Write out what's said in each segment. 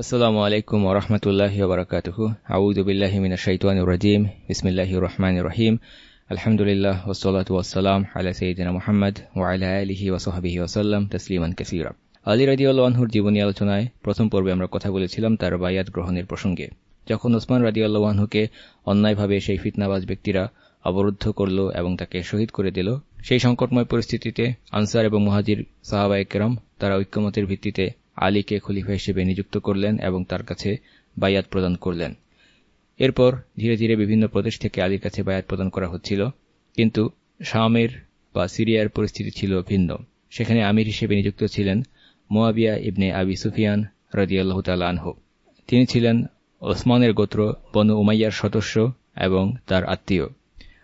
আসসালামু আলাইকুম ওরহমতুল্লাহ বরকাতহ আউদুবিল্লাহমিনা শৈতান রাজিম। বিসমিল্লাহ রহমান রহিম। আলহামদুলিল্লাহ ওসলাত ওয়াসালাম আলা সঈদিনা মোহাম্মদ ওয়াইলা আলহি ওসহাবিহি ওসাল্লাম তসলিমান কাসিরা। আলী রাজিউল্লাহর জীবনী আলোচনায় প্রথম পর্বে আমরা কথা বলেছিলাম তার বায়াত গ্রহণের প্রসঙ্গে। যখন ওসমান রাজিউল্লাহকে অন্যায়ভাবে সেই ফিতনাবাজ ব্যক্তিরা অবরুদ্ধ করল এবং তাকে শহীদ করে দিল, সেই সংকটময় পরিস্থিতিতে আনসার এবং মুহাজির সাহাবায়কেরম তারা ঐক্যমতের ভিত্তিতে আলীকে খলিফা হিসেবে নিযুক্ত করলেন এবং তার কাছে বায়াত প্রদান করলেন। এরপর ধীরে ধীরে বিভিন্ন প্রদেশ থেকে আলীর কাছে বায়াত প্রদান করা হচ্ছিল, কিন্তু শামের বা সিরিয়ার পরিস্থিতি ছিল ভিন্ন। সেখানে আমির হিসেবে নিযুক্ত ছিলেন মোয়াবিয়া ইবনে আবি সুফিয়ান রদিয়াল্লাহ আনহু। তিনি ছিলেন ওসমানের গোত্র বনু উমাইয়ার সদস্য এবং তার আত্মীয়।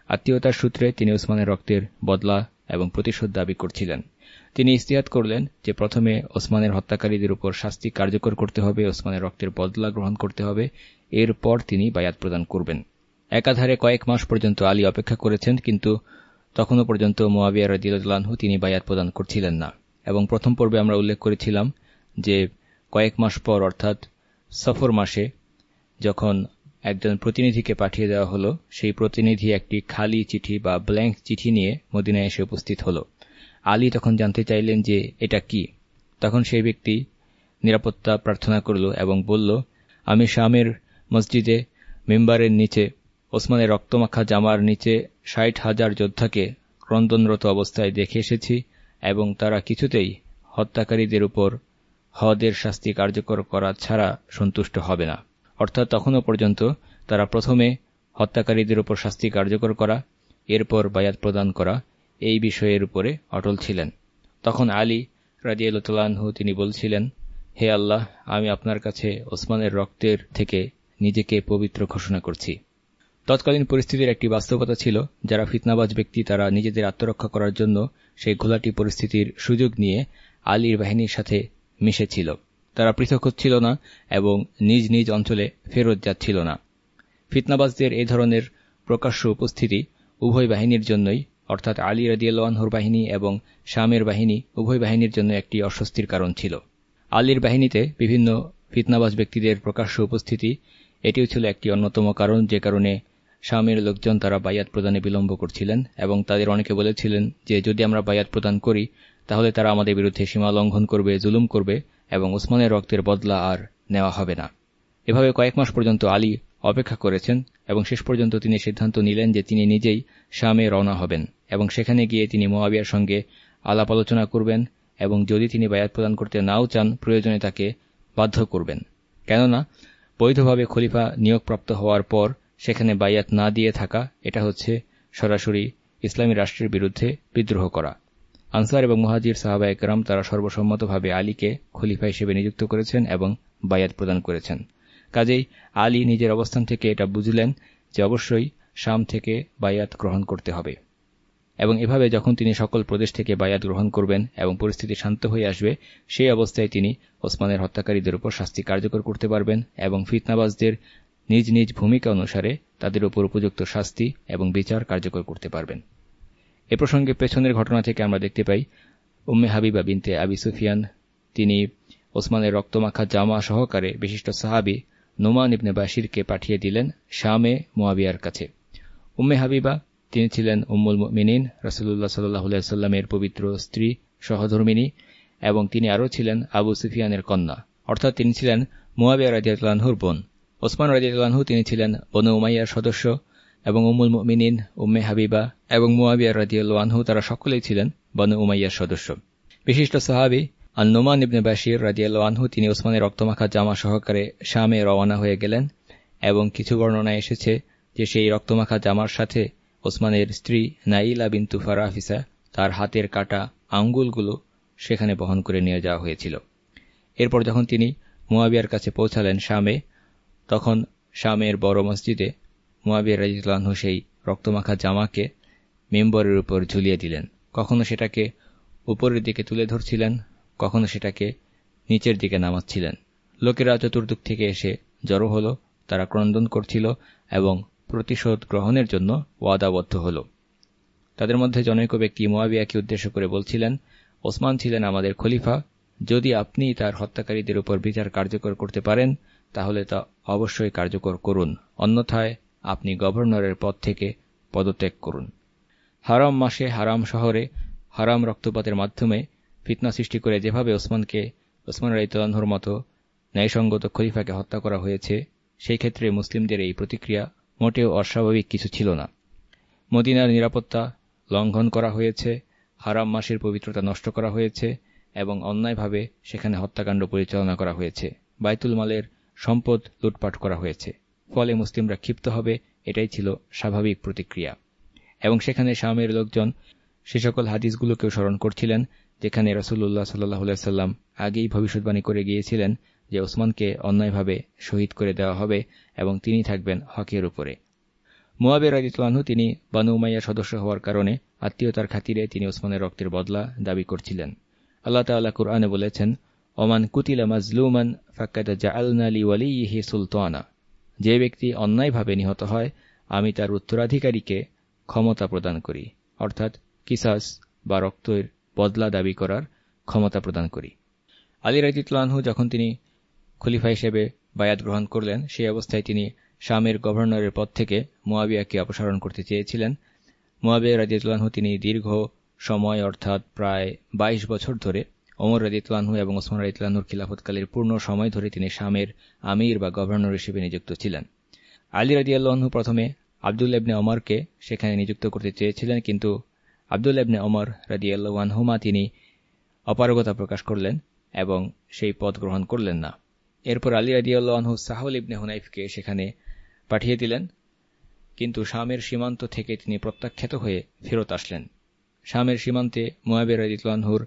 আত্মীয়তার সূত্রে তিনি ওসমানের রক্তের বদলা এবং প্রতিশোধ দাবি করছিলেন। তিনি ইস্তিহাত করলেন যে প্রথমে ওসমানের হত্যাকারীদের উপর শাস্তি কার্যকর করতে হবে, ওসমানের রক্তের বদলা গ্রহণ করতে হবে। এরপর তিনি বায়াত প্রদান করবেন। একাধারে কয়েক মাস পর্যন্ত আলী অপেক্ষা করেছেন, কিন্তু তখনও পর্যন্ত মোয়াবিয়া রদিউল্লাহু তিনি বায়াত প্রদান করছিলেন না। এবং প্রথম পর্বে আমরা উল্লেখ করেছিলাম যে কয়েক মাস পর, অর্থাৎ সফর মাসে, যখন একজন প্রতিনিধিকে পাঠিয়ে দেওয়া হল, সেই প্রতিনিধি একটি খালি চিঠি বা ব্ল্যাঙ্ক চিঠি নিয়ে মদিনায় এসে উপস্থিত হল। আলী তখন জানতে চাইলেন যে এটা কি। তখন সেই ব্যক্তি নিরাপত্তা প্রার্থনা করল এবং বলল, আমি শামের মসজিদে মেম্বারের নিচে, ওসমানের রক্তমাখা জামার নিচে ষাট হাজার যোদ্ধাকে ক্রন্দনরত অবস্থায় দেখে এসেছি এবং তারা কিছুতেই হত্যাকারীদের উপর হদের শাস্তি কার্যকর করা ছাড়া সন্তুষ্ট হবে না। অর্থাৎ তখনও পর্যন্ত তারা প্রথমে হত্যাকারীদের উপর শাস্তি কার্যকর করা, এরপর বায়াত প্রদান করা এই বিষয়ের উপরে অটল ছিলেন। তখন আলী রাজিয়ালতালাহু তিনি বলছিলেন, হে আল্লাহ, আমি আপনার কাছে ওসমানের রক্তের থেকে নিজেকে পবিত্র ঘোষণা করছি। তৎকালীন পরিস্থিতির একটি বাস্তবতা ছিল, যারা ফিতনাবাজ ব্যক্তি তারা নিজেদের আত্মরক্ষা করার জন্য সেই ঘোলাটি পরিস্থিতির সুযোগ নিয়ে আলীর বাহিনীর সাথে মিশেছিল। তারা পৃথক হচ্ছিল না এবং নিজ নিজ অঞ্চলে ফেরত যাচ্ছিল না। ফিতনাবাজদের এ ধরনের প্রকাশ্য উপস্থিতি উভয় বাহিনীর জন্যই অর্থাৎ আলী রাদিয়াল্লাহর বাহিনী এবং শামের বাহিনী উভয় বাহিনীর জন্য একটি অস্বস্তির কারণ ছিল। আলীর বাহিনীতে বিভিন্ন ফিতনাবাজ ব্যক্তিদের প্রকাশ্য উপস্থিতি, এটিও ছিল একটি অন্যতম কারণ যে কারণে শামের লোকজন তারা বায়াত প্রদানে বিলম্ব করছিলেন এবং তাদের অনেকে বলেছিলেন যে, যদি আমরা বায়াত প্রদান করি, তাহলে তারা আমাদের বিরুদ্ধে সীমা লঙ্ঘন করবে, জুলুম করবে এবং উসমানের রক্তের বদলা আর নেওয়া হবে না। এভাবে কয়েক মাস পর্যন্ত আলী অপেক্ষা করেছেন এবং শেষ পর্যন্ত তিনি সিদ্ধান্ত নিলেন যে তিনি নিজেই শামে রওনা হবেন এবং সেখানে গিয়ে তিনি মোয়াবিয়ার সঙ্গে আলাপ আলোচনা করবেন এবং যদি তিনি বায়াত প্রদান করতে নাও চান, প্রয়োজনে তাকে বাধ্য করবেন। কেননা, বৈধভাবে খলিফা নিয়োগপ্রাপ্ত হওয়ার পর সেখানে বায়াত না দিয়ে থাকা, এটা হচ্ছে সরাসরি ইসলামী রাষ্ট্রের বিরুদ্ধে বিদ্রোহ করা। আনসার এবং মুহাজির সাহাবা একরাম তারা সর্বসম্মতভাবে আলীকে খলিফা হিসেবে নিযুক্ত করেছেন এবং বায়াত প্রদান করেছেন। কাজেই আলী নিজের অবস্থান থেকে এটা বুঝলেন যে অবশ্যই শাম থেকে বায়াত গ্রহণ করতে হবে। এবং এভাবে যখন তিনি সকল প্রদেশ থেকে বায়াত গ্রহণ করবেন এবং পরিস্থিতি শান্ত হয়ে আসবে, সেই অবস্থায় তিনি ওসমানের হত্যাকারীদের উপর শাস্তি কার্যকর করতে পারবেন এবং ফিতনাবাজদের নিজ নিজ ভূমিকা অনুসারে তাদের উপর উপযুক্ত শাস্তি এবং বিচার কার্যকর করতে পারবেন। এ প্রসঙ্গে পেছনের ঘটনা থেকে আমরা দেখতে পাই, উম্মে হাবিবা বিনতে আবি সুফিয়ান, তিনি ওসমানের রক্তমাখা জামা সহকারে বিশিষ্ট সাহাবি নোমান ইবনে বাসিরকে পাঠিয়ে দিলেন শামে মোয়াবিয়ার কাছে। উম্মে হাবিবা, তিনি ছিলেন উম্মুল মিনিন রসুল্লাহ সাল্লাহ সাল্লামের পবিত্র স্ত্রী, সহধর্মিনী, এবং তিনি আরও ছিলেন আবু সুফিয়ানের কন্যা। অর্থাৎ তিনি ছিলেন মোয়াবিয়া রাজিয়াতলানহুর বোন। ওসমান রাজিয়াতলানহু তিনি ছিলেন বনু উমাইয়ার সদস্য, এবং উমুল মিনিন উম্মে হাবিবা এবং মুয়াবিয়া রাজিউল্লাহু তারা সকলেই ছিলেন বনু উমাইয়ার সদস্য। বিশিষ্ট সাহাবি আল নোমান ইবনে বাশির রাজিয়াল্লাহু তিনি ওসমানের রক্তমাখা জামা সহকারে শামে রওয়ানা হয়ে গেলেন এবং কিছু বর্ণনায় এসেছে যে সেই রক্তমাখা জামার সাথে ওসমানের স্ত্রী নাইলা বিন্তু ফারাফিসা তার হাতের কাটা আঙ্গুলগুলো সেখানে বহন করে নিয়ে যাওয়া হয়েছিল। এরপর যখন তিনি মুয়াবিয়ার কাছে পৌঁছালেন শামে, তখন শামের বড় মসজিদে মুয়াবিয়া রাজিউল্লাহ সেই রক্তমাখা জামাকে মেম্বরের উপর ঝুলিয়ে দিলেন। কখনো সেটাকে উপরের দিকে তুলে ধরছিলেন কখনো সেটাকে নিচের দিকে নামাচ্ছিলেন। লোকেরা চতুর্দিক থেকে এসে জড়ো হল, তারা ক্রন্দন করছিল এবং প্রতিশোধ গ্রহণের জন্য ওয়াদাবদ্ধ হল। তাদের মধ্যে জনৈক ব্যক্তি মোয়াবিয়াকে উদ্দেশ্য করে বলছিলেন, ওসমান ছিলেন আমাদের খলিফা। যদি আপনি তার হত্যাকারীদের উপর বিচার কার্যকর করতে পারেন, তাহলে তা অবশ্যই কার্যকর করুন। অন্যথায় আপনি গভর্নরের পদ থেকে পদত্যাগ করুন। হারাম মাসে হারাম শহরে হারাম রক্তপাতের মাধ্যমে ফিতনা সৃষ্টি করে যেভাবে ওসমানকে, ওসমান রাইতলানহর মতো ন্যায়সঙ্গত খলিফাকে হত্যা করা হয়েছে, সেই ক্ষেত্রে মুসলিমদের এই প্রতিক্রিয়া মোটেও অস্বাভাবিক কিছু ছিল না। মদিনার নিরাপত্তা লঙ্ঘন করা হয়েছে, হারাম মাসের পবিত্রতা নষ্ট করা হয়েছে এবং অন্যায়ভাবে সেখানে হত্যাকাণ্ড পরিচালনা করা হয়েছে। বাইতুল মালের সম্পদ লুটপাট করা হয়েছে। ফলে মুসলিমরা ক্ষিপ্ত হবে, এটাই ছিল স্বাভাবিক প্রতিক্রিয়া। এবং সেখানে শামের লোকজন সে সকল হাদিসগুলোকেও স্মরণ করছিলেন যেখানে রসুল্লাহ সাল্লাহ সাল্লাম আগেই ভবিষ্যৎবাণী করে গিয়েছিলেন যে ওসমানকে অন্যায়ভাবে শহীদ করে দেওয়া হবে এবং তিনি থাকবেন হকের উপরে। মোয়াবের রাজিতুল্লাহু তিনি বানু উমাইয়ার সদস্য হওয়ার কারণে আত্মীয়তার খাতিরে তিনি ওসমানের রক্তের বদলা দাবি করছিলেন। আল্লাহ তাল্লাহ কুরআনে বলেছেন, ওমান কুতিলা মাজলুমান ফাক্কাদা জাআলনালি ওয়ালিহি সুলতানা। যে ব্যক্তি অন্যায়ভাবে নিহত হয়, আমি তার উত্তরাধিকারীকে ক্ষমতা প্রদান করি। অর্থাৎ কিসাস বা রক্তের বদলা দাবি করার ক্ষমতা প্রদান করি। আলী রাজিতুল্লাহু যখন তিনি খলিফা হিসেবে বায়াত গ্রহণ করলেন, সেই অবস্থায় তিনি শামের গভর্নরের পদ থেকে মোয়াবিয়াকে অপসারণ করতে চেয়েছিলেন। মোয়াবিয়া রাজিতুল্লাহু তিনি দীর্ঘ সময়, অর্থাৎ প্রায় ২২ বছর ধরে, ওমর রাজিতুল্লাহু এবং ওসমান রাজিতুল্লাহুর খিলাফতকালের পূর্ণ সময় ধরে তিনি শামের আমির বা গভর্নর হিসেবে নিযুক্ত ছিলেন। আলী রাজিয়াল্লাহু প্রথমে আবদুল এবনে অমরকে সেখানে নিযুক্ত করতে চেয়েছিলেন, কিন্তু আবদুল এবনে অমর রাজিয়াল্লাহুমা তিনি অপারগতা প্রকাশ করলেন এবং সেই পদ গ্রহণ করলেন না। এরপর আলী রাজিউল্লাহু সাহল ইবনে হুনাইফকে সেখানে পাঠিয়ে দিলেন, কিন্তু শামের সীমান্ত থেকে তিনি প্রত্যাখ্যাত হয়ে ফেরত আসলেন। শামের সীমান্তে মোয়াবের রাজিতুল্লাহুর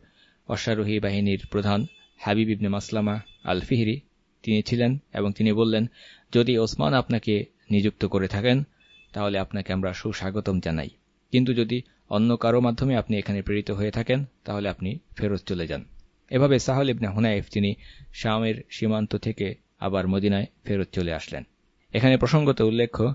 অশ্বারোহী বাহিনীর প্রধান হাবিব ইবনে মাসলামা আল ফিহরি তিনি ছিলেন এবং তিনি বললেন, যদি ওসমান আপনাকে নিযুক্ত করে থাকেন, তাহলে আপনাকে আমরা সুস্বাগতম জানাই। কিন্তু যদি অন্য কারও মাধ্যমে আপনি এখানে প্রেরিত হয়ে থাকেন, তাহলে আপনি ফেরত চলে যান। এভাবে সাহল ইবনে হুনাইফ তিনি শামের সীমান্ত থেকে আবার মদিনায় ফেরত চলে আসলেন। এখানে প্রসঙ্গত উল্লেখ্য,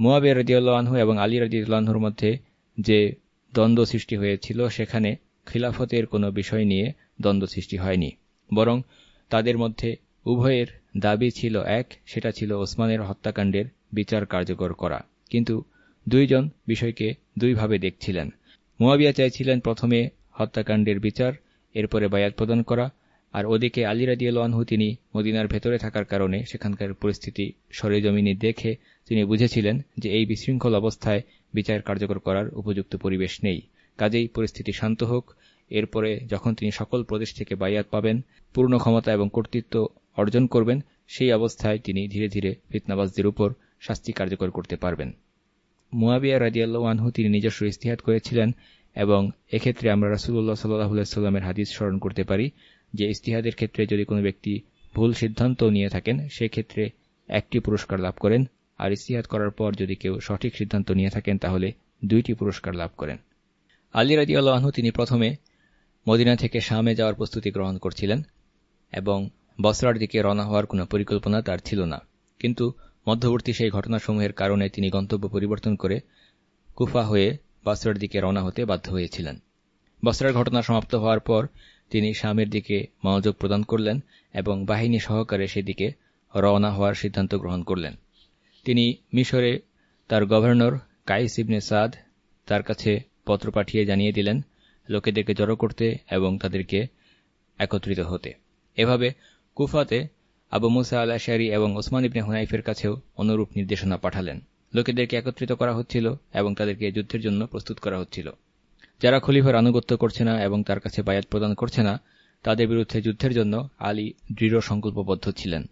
মোয়াবিয়া রদিউল্লাহু এবং আলী রদিউল্লাহুর মধ্যে যে দ্বন্দ্ব সৃষ্টি হয়েছিল, সেখানে খিলাফতের কোনো বিষয় নিয়ে দ্বন্দ্ব সৃষ্টি হয়নি। বরং তাদের মধ্যে উভয়ের দাবি ছিল এক, সেটা ছিল ওসমানের হত্যাকাণ্ডের বিচার কার্যকর করা। কিন্তু দুইজন বিষয়কে দুইভাবে দেখছিলেন। মোয়াবিয়া চাইছিলেন প্রথমে হত্যাকাণ্ডের বিচার, এরপরে বায়াত প্রদান করা, আর ওদিকে আলী রাজিয়ালহু তিনি মদিনার ভেতরে থাকার কারণে সেখানকার পরিস্থিতি সরেজমিনে দেখে তিনি বুঝেছিলেন যে এই বিশৃঙ্খল অবস্থায় বিচার কার্যকর করার উপযুক্ত পরিবেশ নেই। কাজেই পরিস্থিতি শান্ত হোক, এরপরে যখন তিনি সকল প্রদেশ থেকে বায়াত পাবেন, পূর্ণ ক্ষমতা এবং কর্তৃত্ব অর্জন করবেন, সেই অবস্থায় তিনি ধীরে ধীরে ফিতনাবাজদের উপর শাস্তি কার্যকর করতে পারবেন। মুয়াবিয়া রাজিয়াল্লাহ আনহু তিনি নিজস্ব ইস্তিহাদ করেছিলেন এবং এক্ষেত্রে আমরা রাসুল্লাহ সাল্লাহ সাল্লামের হাদিস স্মরণ করতে পারি যে ইস্তিহাদের ক্ষেত্রে যদি কোনো ব্যক্তি ভুল সিদ্ধান্ত নিয়ে থাকেন, সেক্ষেত্রে একটি পুরস্কার লাভ করেন। আর ইস্তিহাদ করার পর যদি কেউ সঠিক সিদ্ধান্ত নিয়ে থাকেন, তাহলে দুইটি পুরস্কার লাভ করেন। আলী রাজি আল্লাহনু তিনি প্রথমে মদিনা থেকে শামে যাওয়ার প্রস্তুতি গ্রহণ করছিলেন এবং বসরার দিকে রওনা হওয়ার কোনো পরিকল্পনা তার ছিল না। কিন্তু মধ্যবর্তী সেই ঘটনাসমূহের কারণে তিনি গন্তব্য পরিবর্তন করে কুফা হয়ে বসরার দিকে রওনা হতে বাধ্য হয়েছিলেন। বসরার ঘটনা সমাপ্ত হওয়ার পর তিনি শামের দিকে মনোযোগ প্রদান করলেন এবং বাহিনী সহকারে সেদিকে রওনা হওয়ার সিদ্ধান্ত গ্রহণ করলেন। তিনি মিশরে তার গভর্নর কাইস ইবনে সাদ তার কাছে পত্র পাঠিয়ে জানিয়ে দিলেন, লোকেদেরকে জড়ো করতে এবং তাদেরকে একত্রিত হতে। এভাবে কুফাতে আবু মুসা আল্লাহ শারি এবং ওসমান ইবনে হুনাইফের কাছেও অনুরূপ নির্দেশনা পাঠালেন। লোকেদেরকে একত্রিত করা হচ্ছিল এবং তাদেরকে যুদ্ধের জন্য প্রস্তুত করা হচ্ছিল। যারা খলিফার আনুগত্য করছে না এবং তার কাছে বায়াত প্রদান করছে না, তাদের বিরুদ্ধে যুদ্ধের জন্য আলী দৃঢ় সংকল্পবদ্ধ ছিলেন।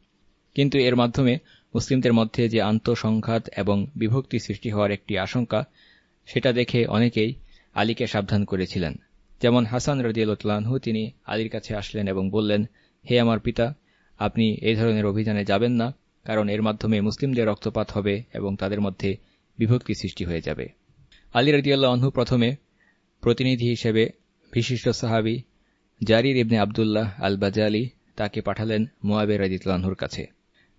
কিন্তু এর মাধ্যমে মুসলিমদের মধ্যে যে আন্তঃসংঘাত এবং বিভক্তি সৃষ্টি হওয়ার একটি আশঙ্কা, সেটা দেখে অনেকেই আলীকে সাবধান করেছিলেন। যেমন হাসান রদিয়ালহু তিনি আলীর কাছে আসলেন এবং বললেন, হে আমার পিতা আপনি এই ধরনের অভিযানে যাবেন না, কারণ এর মাধ্যমে মুসলিমদের রক্তপাত হবে এবং তাদের মধ্যে বিভক্তি সৃষ্টি হয়ে যাবে। আলী রদিয়াল্লাহ আনহু প্রথমে প্রতিনিধি হিসেবে বিশিষ্ট সাহাবি জারির ইবনে আবদুল্লাহ আল বাজালি তাকে পাঠালেন মোয়াবের রাজিতুল্লাহুর কাছে।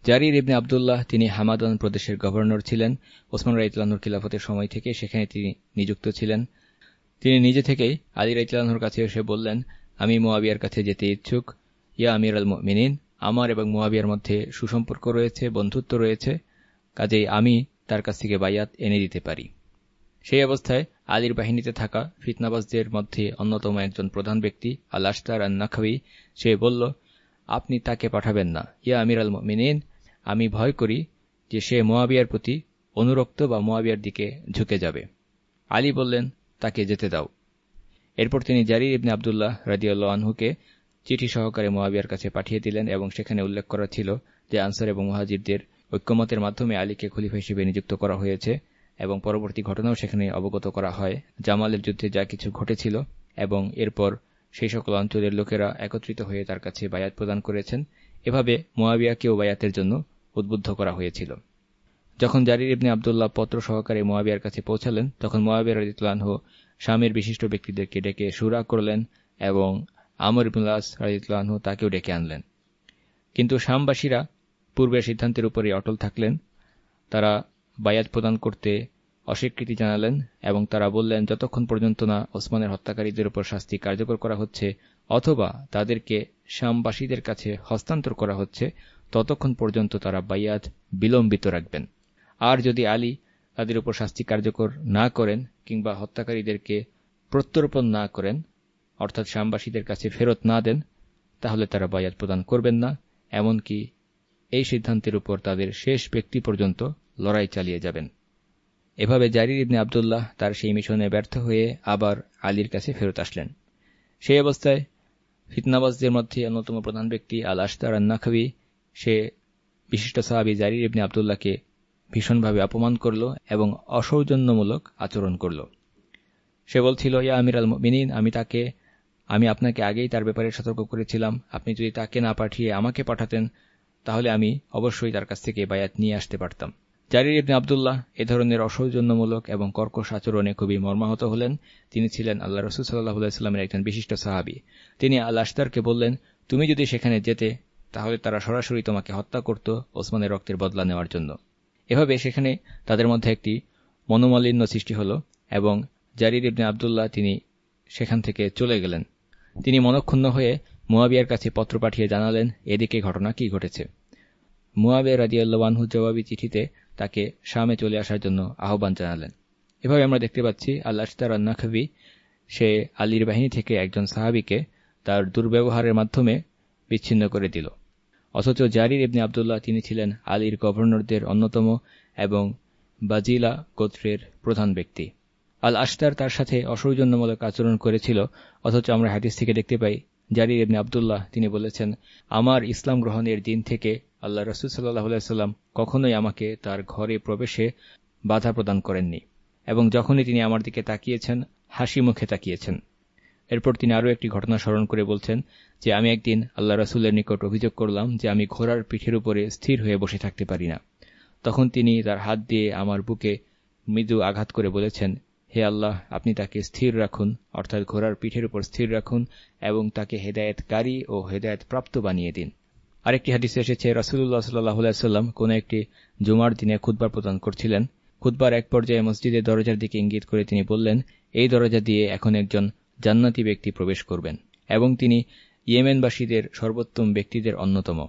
জারির ইবনে আবদুল্লাহ তিনি হামাদান প্রদেশের গভর্নর ছিলেন। ওসমান রাইতুল্লাহুর খিলাফতের সময় থেকে সেখানে তিনি নিযুক্ত ছিলেন। তিনি নিজে থেকেই আলী রাইতুল্লাহুর কাছে এসে বললেন, আমি মোয়াবিয়ার কাছে যেতে ইচ্ছুক। ইয়া আমির আল মিনিন আমার এবং মোয়াবিয়ার মধ্যে সুসম্পর্ক রয়েছে, বন্ধুত্ব রয়েছে, কাজেই আমি তার কাছ থেকে বায়াত এনে দিতে পারি। সেই অবস্থায় আলীর বাহিনীতে থাকা ফিতনাবাজদের মধ্যে অন্যতম একজন প্রধান ব্যক্তি আল আস্তার আল নাখাবি সে বলল, আপনি তাকে পাঠাবেন না। ইয়া আমির আল মিনিন আমি ভয় করি যে সে মোয়াবিয়ার প্রতি অনুরক্ত বা মোয়াবিয়ার দিকে ঝুঁকে যাবে। আলী বললেন, তাকে যেতে দাও। এরপর তিনি জারির ইবনে আবদুল্লাহ রাজিউল্লাহ আনহুকে চিঠি সহকারে মোয়াবিয়ার কাছে পাঠিয়ে দিলেন এবং সেখানে উল্লেখ করা ছিল যে আনসার এবং মহাজিরদের ঐক্যমতের মাধ্যমে আলীকে খলিফা হিসেবে নিযুক্ত করা হয়েছে এবং পরবর্তী ঘটনাও সেখানে অবগত করা হয়। জামালের যুদ্ধে যা কিছু ঘটেছিল এবং এরপর সেই সকল অঞ্চলের লোকেরা একত্রিত হয়ে তার কাছে বায়াত প্রদান করেছেন। এভাবে মোয়াবিয়াকেও বায়াতের জন্য উদ্বুদ্ধ করা হয়েছিল। যখন জারির ইবনে আবদুল্লাহ পত্র সহকারে মোয়াবিয়ার কাছে পৌঁছালেন, তখন মোয়াবিয়া রাজিতুল্লাহ স্বামীর বিশিষ্ট ব্যক্তিদেরকে ডেকে সুরা করলেন এবং আমর ইবুল্লাহ রাজিতুল্লাহ তাকেও ডেকে আনলেন। কিন্তু শামবাসীরা পূর্বের সিদ্ধান্তের উপরে অটল থাকলেন। তারা বায়াত প্রদান করতে অস্বীকৃতি জানালেন এবং তারা বললেন, যতক্ষণ পর্যন্ত না ওসমানের হত্যাকারীদের উপর শাস্তি কার্যকর করা হচ্ছে অথবা তাদেরকে শ্যামবাসীদের কাছে হস্তান্তর করা হচ্ছে, ততক্ষণ পর্যন্ত তারা বাইয়াত বিলম্বিত রাখবেন। আর যদি আলী তাদের উপর শাস্তি কার্যকর না করেন কিংবা হত্যাকারীদেরকে প্রত্যর্পণ না করেন অর্থাৎ শ্যামবাসীদের কাছে ফেরত না দেন, তাহলে তারা বায়াত প্রদান করবেন না, এমনকি এই সিদ্ধান্তের উপর তাদের শেষ ব্যক্তি পর্যন্ত লড়াই চালিয়ে যাবেন। এভাবে জারির ইবনে আবদুল্লাহ তার সেই মিশনে ব্যর্থ হয়ে আবার আলীর কাছে ফেরত আসলেন। সেই অবস্থায় ফিতনাবাজদের মধ্যে অন্যতম প্রধান ব্যক্তি আল আস্তার আন্নাখাবি, সে বিশিষ্ট সাহাবি জারির ইবনে আবদুল্লাহকে ভীষণভাবে অপমান করল এবং অসৌজন্যমূলক আচরণ করল। সে বলছিল, ইয়া আমির আল মিনিন আমি তাকে আমি আপনাকে আগেই তার ব্যাপারে সতর্ক করেছিলাম। আপনি যদি তাকে না পাঠিয়ে আমাকে পাঠাতেন, তাহলে আমি অবশ্যই তার কাছ থেকে বায়াত নিয়ে আসতে পারতাম। জারির ইবনে আবদুল্লাহ এ ধরনের অসৌজন্যমূলক এবং কর্কশ আচরণে খুবই মর্মাহত হলেন। তিনি ছিলেন আল্লাহ রসুল সাল্লাহামের একজন বিশিষ্ট সাহাবি। তিনি আল আস্তারকে বললেন, তুমি যদি সেখানে যেতে, তাহলে তারা সরাসরি তোমাকে হত্যা করত ওসমানের রক্তের বদলা নেওয়ার জন্য। এভাবে সেখানে তাদের মধ্যে একটি মনোমালিন্য সৃষ্টি হল এবং জারির ইবনে আবদুল্লাহ তিনি সেখান থেকে চলে গেলেন। তিনি মনক্ষুণ্ণ হয়ে মুয়াবিয়ার কাছে পত্র পাঠিয়ে জানালেন, এদিকে ঘটনা কি ঘটেছে। মুয়াবে রাজিয়াল্লাহু জবাবি চিঠিতে তাকে শামে চলে আসার জন্য আহ্বান জানালেন। এভাবে আমরা দেখতে পাচ্ছি আল্লাহ রান্নাখবি সে আলীর বাহিনী থেকে একজন সাহাবিকে তার দুর্ব্যবহারের মাধ্যমে বিচ্ছিন্ন করে দিল। অথচ জারির ইবনে আবদুল্লাহ তিনি ছিলেন আলীর গভর্নরদের অন্যতম এবং বাজিলা গোত্রের প্রধান ব্যক্তি। আল আশতার তার সাথে অসৌজন্যমূলক আচরণ করেছিল, অথচ আমরা হাদিস থেকে দেখতে পাই, জারির ইবনে আবদুল্লাহ তিনি বলেছেন, আমার ইসলাম গ্রহণের দিন থেকে আল্লাহ রসুল সাল্লাহ সাল্লাম কখনোই আমাকে তার ঘরে প্রবেশে বাধা প্রদান করেননি, এবং যখনই তিনি আমার দিকে তাকিয়েছেন, হাসি মুখে তাকিয়েছেন। এরপর তিনি আরও একটি ঘটনা স্মরণ করে বলছেন যে, আমি একদিন আল্লাহ রসুলের নিকট অভিযোগ করলাম যে, আমি ঘোড়ার পিঠের উপরে স্থির হয়ে বসে থাকতে পারি না। তখন তিনি তার হাত দিয়ে আমার বুকে মৃদু আঘাত করে বলেছেন হে আল্লাহ, আপনি তাকে স্থির রাখুন, অর্থাৎ ঘোড়ার পিঠের উপর স্থির রাখুন এবং তাকে হেদায়তকারী ও হেদায়ত প্রাপ্ত বানিয়ে দিন। আরেকটি হাদিসে এসেছে রাসুল্লাহ সাল্লাম কোন একটি জুমার দিনে খুদ্বার প্রদান করছিলেন। খুদ্বার এক পর্যায়ে মসজিদের দরজার দিকে ইঙ্গিত করে তিনি বললেন, এই দরজা দিয়ে এখন একজন জান্নাতি ব্যক্তি প্রবেশ করবেন। এবং তিনি ইয়েমেনবাসীদের সর্বোত্তম ব্যক্তিদের অন্যতম।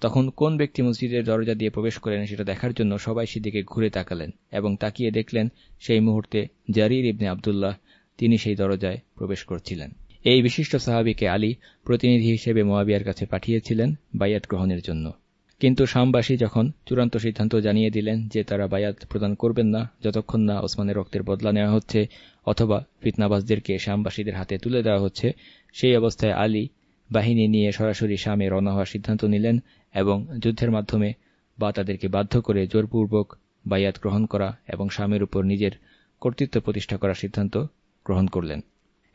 তখন কোন ব্যক্তি মসজিদের দরজা দিয়ে প্রবেশ করেন সেটা দেখার জন্য সবাই সেদিকে ঘুরে তাকালেন এবং তাকিয়ে দেখলেন সেই মুহূর্তে জারির ইবনে আবদুল্লাহ, তিনি সেই দরজায় প্রবেশ করছিলেন। এই বিশিষ্ট সাহাবিকে আলী প্রতিনিধি হিসেবে মোয়াবিয়ার কাছে পাঠিয়েছিলেন বায়াত গ্রহণের জন্য। কিন্তু শামবাসী যখন চূড়ান্ত সিদ্ধান্ত জানিয়ে দিলেন যে তারা বায়াত প্রদান করবেন না, যতক্ষণ না ওসমানের রক্তের বদলা নেওয়া হচ্ছে অথবা ফিতনাবাজদেরকে শামবাসীদের হাতে তুলে দেওয়া হচ্ছে, সেই অবস্থায় আলী বাহিনী নিয়ে সরাসরি শামে রওনা হওয়ার সিদ্ধান্ত নিলেন এবং যুদ্ধের মাধ্যমে বা তাদেরকে বাধ্য করে জোরপূর্বক বায়াত গ্রহণ করা এবং স্বামীর উপর নিজের কর্তৃত্ব প্রতিষ্ঠা করার সিদ্ধান্ত গ্রহণ করলেন।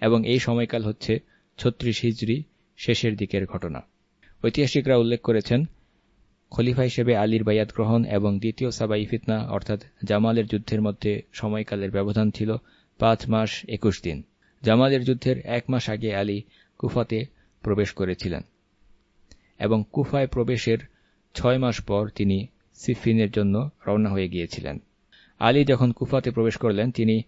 এবং এই সময়কাল হচ্ছে ছত্রিশ হিজড়ি শেষের দিকের ঘটনা। ঐতিহাসিকরা উল্লেখ করেছেন, খলিফা হিসেবে আলীর বায়াত গ্রহণ এবং দ্বিতীয় সাবাই ফিতনা, অর্থাৎ জামালের যুদ্ধের মধ্যে সময়কালের ব্যবধান ছিল পাঁচ মাস একুশ দিন। জামালের যুদ্ধের এক মাস আগে আলী কুফাতে প্রবেশ করেছিলেন। এবং কুফায় প্রবেশের ছয় মাস পর তিনি সিফিনের জন্য রওনা হয়ে গিয়েছিলেন। আলী যখন কুফাতে প্রবেশ করলেন, তিনি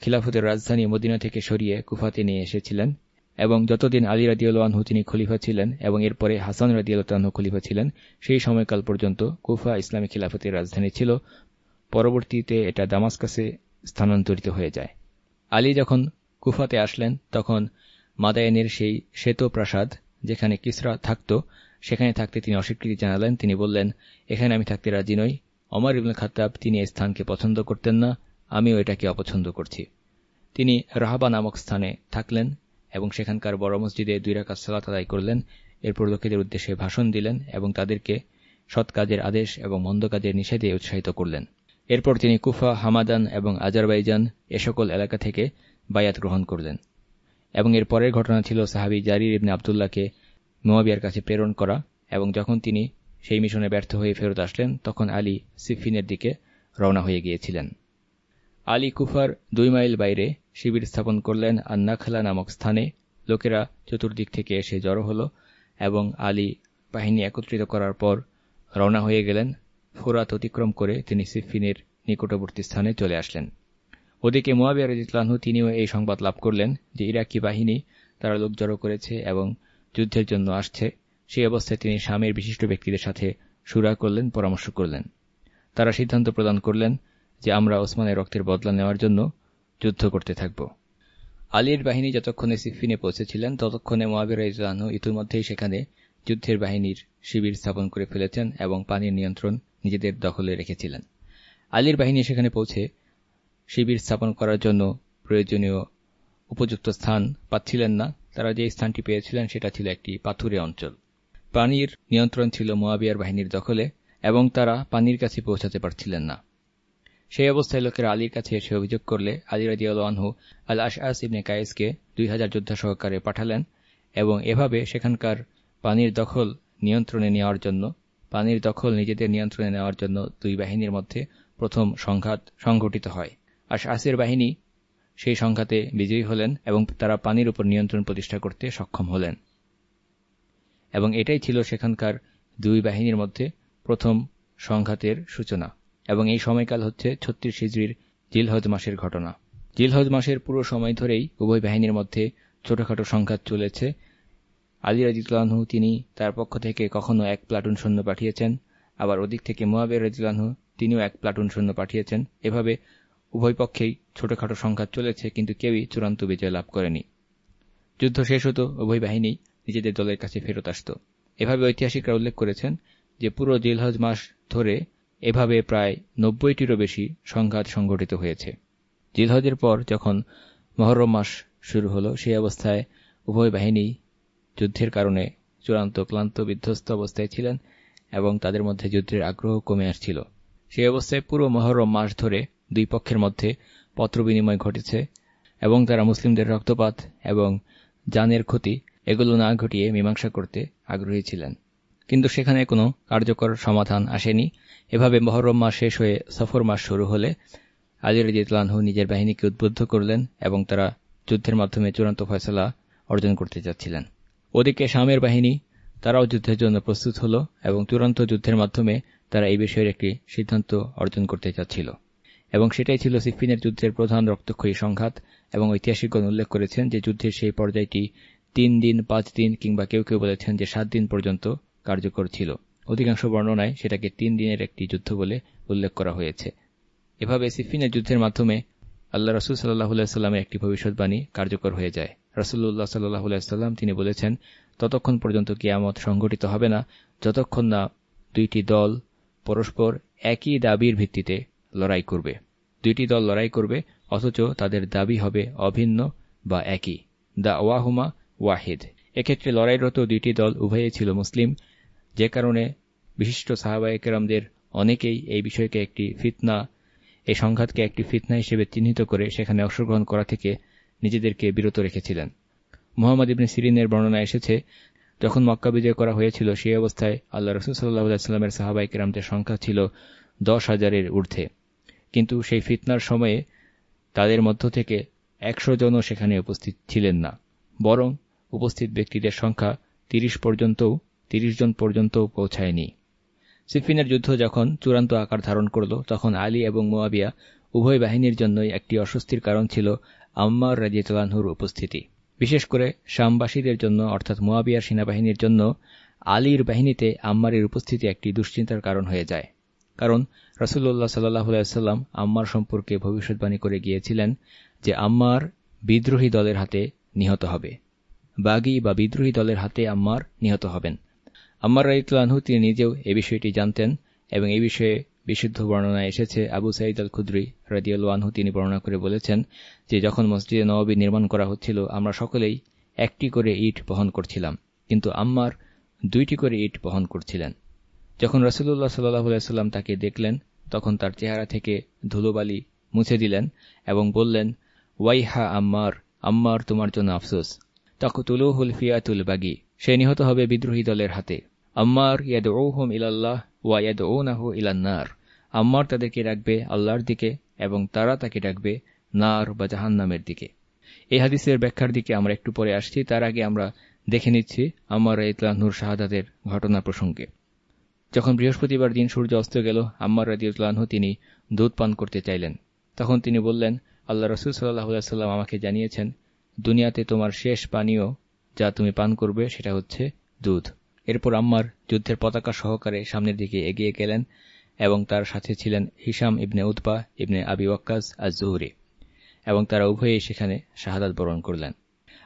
খিলাফতের রাজধানী মদিনা থেকে সরিয়ে কুফাতে নিয়ে এসেছিলেন এবং যতদিন আলী রাদিউল্লাহু তিনি খলিফা ছিলেন এবং এরপরে হাসান রাদিউল্লাহ খলিফা ছিলেন, সেই সময়কাল পর্যন্ত কুফা ইসলামী খিলাফতের রাজধানী ছিল। পরবর্তীতে এটা দামাসকাসে স্থানান্তরিত হয়ে যায়। আলী যখন কুফাতে আসলেন, তখন মাদায়নের সেই শ্বেত প্রাসাদ যেখানে কিসরা থাকত, সেখানে থাকতে তিনি অস্বীকৃতি জানালেন। তিনি বললেন, এখানে আমি থাকতে রাজি নই। অমর ইবুল খাতাব তিনি এই স্থানকে পছন্দ করতেন না। আমিও এটাকে অপছন্দ করছি। তিনি রাহাবা নামক স্থানে থাকলেন এবং সেখানকার বড় মসজিদে দুই রাকাত সালাত আদায় করলেন। এরপর লোকেদের উদ্দেশ্যে ভাষণ দিলেন এবং তাদেরকে সৎ কাজের আদেশ এবং মন্দ কাজের নিষেধে উৎসাহিত করলেন। এরপর তিনি কুফা, হামাদান এবং আজারবাইজান, এ সকল এলাকা থেকে বায়াত গ্রহণ করলেন। এবং এর পরের ঘটনা ছিল সাহাবি জারির ইবনে আবদুল্লাহকে মোয়াবিয়ার কাছে প্রেরণ করা এবং যখন তিনি সেই মিশনে ব্যর্থ হয়ে ফেরত আসলেন, তখন আলী সিফিনের দিকে রওনা হয়ে গিয়েছিলেন। আলী কুফার দুই মাইল বাইরে শিবির স্থাপন করলেন আন্নাখালা নামক স্থানে। লোকেরা চতুর্দিক থেকে এসে জড়ো হল এবং আলী বাহিনী একত্রিত করার পর রওনা হয়ে গেলেন। ফোরাত অতিক্রম করে তিনি সিফিনের নিকটবর্তী স্থানে চলে আসলেন। ওদিকে মোয়াবিয়া রাজিতলাহু তিনিও এই সংবাদ লাভ করলেন যে ইরাকি বাহিনী তারা লোক জড়ো করেছে এবং যুদ্ধের জন্য আসছে। সেই অবস্থায় তিনি স্বামীর বিশিষ্ট ব্যক্তিদের সাথে সুরা করলেন, পরামর্শ করলেন। তারা সিদ্ধান্ত প্রদান করলেন যে আমরা ওসমানের রক্তের বদলা নেওয়ার জন্য যুদ্ধ করতে থাকব। আলীর বাহিনী যতক্ষণে সিফিনে পৌঁছেছিলেন, ততক্ষণে মোয়াবির ইসলাহ ইতিমধ্যেই সেখানে যুদ্ধের বাহিনীর শিবির স্থাপন করে ফেলেছেন এবং পানির নিয়ন্ত্রণ নিজেদের দখলে রেখেছিলেন। আলীর বাহিনী সেখানে পৌঁছে শিবির স্থাপন করার জন্য প্রয়োজনীয় উপযুক্ত স্থান পাচ্ছিলেন না। তারা যে স্থানটি পেয়েছিলেন, সেটা ছিল একটি পাথুরে অঞ্চল। পানির নিয়ন্ত্রণ ছিল মোয়াবিয়ার বাহিনীর দখলে, এবং তারা পানির কাছে পৌঁছাতে পারছিলেন না। সেই অবস্থায় লোকেরা আলীর কাছে এসে অভিযোগ করলে আলী রাজিউল্লাহু আল আশ আশআস ইবনে কায়েসকে দুই হাজার যোদ্ধা সহকারে পাঠালেন, এবং এভাবে সেখানকার পানির দখল নিয়ন্ত্রণে নেওয়ার জন্য, পানির দখল নিজেদের নিয়ন্ত্রণে নেওয়ার জন্য দুই বাহিনীর মধ্যে প্রথম সংঘাত সংঘটিত হয়। আর আসের বাহিনী সেই সংঘাতে বিজয়ী হলেন এবং তারা পানির উপর নিয়ন্ত্রণ প্রতিষ্ঠা করতে সক্ষম হলেন। এবং এটাই ছিল সেখানকার দুই বাহিনীর মধ্যে প্রথম সংঘাতের সূচনা। এবং এই সময়কাল হচ্ছে ছত্রিশ হিজড়ির জিলহজ মাসের ঘটনা। জিলহজ মাসের পুরো সময় ধরেই উভয় বাহিনীর মধ্যে ছোটখাটো সংঘাত চলেছে। আলী রাজিতুল্লাহু তিনি তার পক্ষ থেকে কখনো এক প্লাটুন সৈন্য পাঠিয়েছেন। আবার ওদিক থেকে মোয়াবের রাজিতুল্লাহু তিনিও এক প্লাটুন সৈন্য পাঠিয়েছেন। এভাবে উভয় পক্ষেই ছোটখাটো সংঘাত চলেছে, কিন্তু কেউই চূড়ান্ত বিজয় লাভ করেনি। যুদ্ধ শেষ হতো, উভয় বাহিনী নিজেদের দলের কাছে ফেরত আসত। এভাবে ঐতিহাসিকরা উল্লেখ করেছেন যে পুরো জিলহজ মাস ধরে এভাবে প্রায় নব্বইটিরও বেশি সংঘাত সংঘটিত হয়েছে। জিলহজের পর যখন মহরম মাস শুরু হল, সেই অবস্থায় উভয় বাহিনী যুদ্ধের কারণে চূড়ান্ত ক্লান্ত, বিধ্বস্ত অবস্থায় ছিলেন এবং তাদের মধ্যে যুদ্ধের আগ্রহ কমে আসছিল। সেই অবস্থায় পুরো মহরম মাস ধরে দুই পক্ষের মধ্যে পত্র বিনিময় ঘটেছে এবং তারা মুসলিমদের রক্তপাত এবং জানের ক্ষতি এগুলো না ঘটিয়ে মীমাংসা করতে আগ্রহী ছিলেন। কিন্তু সেখানে কোনো কার্যকর সমাধান আসেনি। এভাবে মহরম মাস শেষ হয়ে সফর মাস শুরু হলে আলী রাজিউল্লাহু নিজের বাহিনীকে উদ্বুদ্ধ করলেন এবং তারা যুদ্ধের মাধ্যমে চূড়ান্ত ফয়সলা অর্জন করতে যাচ্ছিলেন। ওদিকে শামের বাহিনী, তারাও যুদ্ধের জন্য প্রস্তুত হল এবং চূড়ান্ত যুদ্ধের মাধ্যমে তারা এই বিষয়ের একটি সিদ্ধান্ত অর্জন করতে চাচ্ছিল এবং সেটাই ছিল সিফিনের যুদ্ধের প্রধান রক্তক্ষয়ী সংঘাত, এবং ঐতিহাসিকগণ উল্লেখ করেছেন যে যুদ্ধের সেই পর্যায়টি তিন দিন, পাঁচ দিন কিংবা কেউ কেউ বলেছেন যে সাত দিন পর্যন্ত কার্যকর ছিল। অধিকাংশ বর্ণনায় সেটাকে তিন দিনের একটি যুদ্ধ বলে উল্লেখ করা হয়েছে। এভাবে সিফিনের যুদ্ধের মাধ্যমে আল্লাহ রসুল সাল্লাহ সাল্লামের একটি ভবিষ্যৎবাণী কার্যকর হয়ে যায়। রসুল্লাহ সাল্লাহ সাল্লাম তিনি বলেছেন, ততক্ষণ পর্যন্ত কিয়ামত সংঘটিত হবে না, যতক্ষণ না দুইটি দল পরস্পর একই দাবির ভিত্তিতে লড়াই করবে। দুইটি দল লড়াই করবে, অথচ তাদের দাবি হবে অভিন্ন বা একই। দা ওয়াহুমা ওয়াহিদ। এক্ষেত্রে লড়াইরত দুইটি দল উভয়ই ছিল মুসলিম। যে কারণে বিশিষ্ট সাহাবাহিকেরামদের অনেকেই এই বিষয়কে একটি ফিতনা, এই সংঘাতকে একটি ফিতনা হিসেবে চিহ্নিত করে সেখানে অংশগ্রহণ করা থেকে নিজেদেরকে বিরত রেখেছিলেন। মোহাম্মদ ইবনে সিরিনের বর্ণনা এসেছে, যখন মক্কা বিজয় করা হয়েছিল, সেই অবস্থায় আল্লাহ রসুল সাল্লাহ সাল্লামের সাহাবাইকেরামদের সংখ্যা ছিল দশ হাজারের ঊর্ধ্বে। কিন্তু সেই ফিতনার সময়ে তাদের মধ্য থেকে একশো জনও সেখানে উপস্থিত ছিলেন না। বরং উপস্থিত ব্যক্তিদের সংখ্যা তিরিশ পর্যন্তও, তিরিশ জন পর্যন্তও পৌঁছায়নি। সিফিনের যুদ্ধ যখন চূড়ান্ত আকার ধারণ করল, তখন আলী এবং মোয়াবিয়া উভয় বাহিনীর জন্যই একটি অস্বস্তির কারণ ছিল আম্মার রাজিয়ানহুর উপস্থিতি। বিশেষ করে শামবাসীদের জন্য, অর্থাৎ মোয়াবিয়ার সেনাবাহিনীর জন্য, আলীর বাহিনীতে আম্মারের উপস্থিতি একটি দুশ্চিন্তার কারণ হয়ে যায়। কারণ রসুল্লাহ সাল্লাম আম্মার সম্পর্কে ভবিষ্যৎবাণী করে গিয়েছিলেন যে আম্মার বিদ্রোহী দলের হাতে নিহত হবে। বাগি বা বিদ্রোহী দলের হাতে আম্মার নিহত হবেন। আম্মার রাইতলানহু তিনি নিজেও এ বিষয়টি জানতেন এবং এই বিষয়ে বিশুদ্ধ বর্ণনায় এসেছে। আবু সাইদ আল খুদ্রি আনহু তিনি বর্ণনা করে বলেছেন যে, যখন মসজিদে নবাবী নির্মাণ করা হচ্ছিল, আমরা সকলেই একটি করে ইট বহন করছিলাম। কিন্তু আম্মার দুইটি করে ইট বহন করছিলেন। যখন রসুল্লাহ সাল্লাম তাকে দেখলেন, তখন তার চেহারা থেকে ধুলোবালি মুছে দিলেন এবং বললেন, ওয়াইহা আম্মার আম্মার তোমার জন্য আফসোস। তখতুলুহুল ফিয়াতুল বাগি, সে নিহত হবে বিদ্রোহী দলের হাতে। আম্মার ইয়াদ ওহম ইলাল্লাহ ওয়া ইয়াদ নাহ ইলান্নার। আম্মার তাদেরকে ডাকবে আল্লাহর দিকে এবং তারা তাকে ডাকবে নার বা জাহান্নামের দিকে। এই হাদিসের ব্যাখ্যার দিকে আমরা একটু পরে আসছি। তার আগে আমরা দেখে নিচ্ছি আম্মার ইতলাহুর শাহাদাতের ঘটনা প্রসঙ্গে। যখন বৃহস্পতিবার দিন সূর্য অস্ত গেল, আম্মার রাজিউল্লাহ তিনি দুধ পান করতে চাইলেন। তখন তিনি বললেন, আল্লাহ রসুল সাল্লাহ সাল্লাম আমাকে জানিয়েছেন, দুনিয়াতে তোমার শেষ পানীয় যা তুমি পান করবে সেটা হচ্ছে দুধ। এরপর আম্মার যুদ্ধের পতাকা সহকারে সামনের দিকে এগিয়ে গেলেন এবং তার সাথে ছিলেন হিসাম ইবনে উদ্বা ইবনে আবি ওয়াক্কাস আজ জহুরি এবং তারা উভয়েই সেখানে শাহাদাত বরণ করলেন।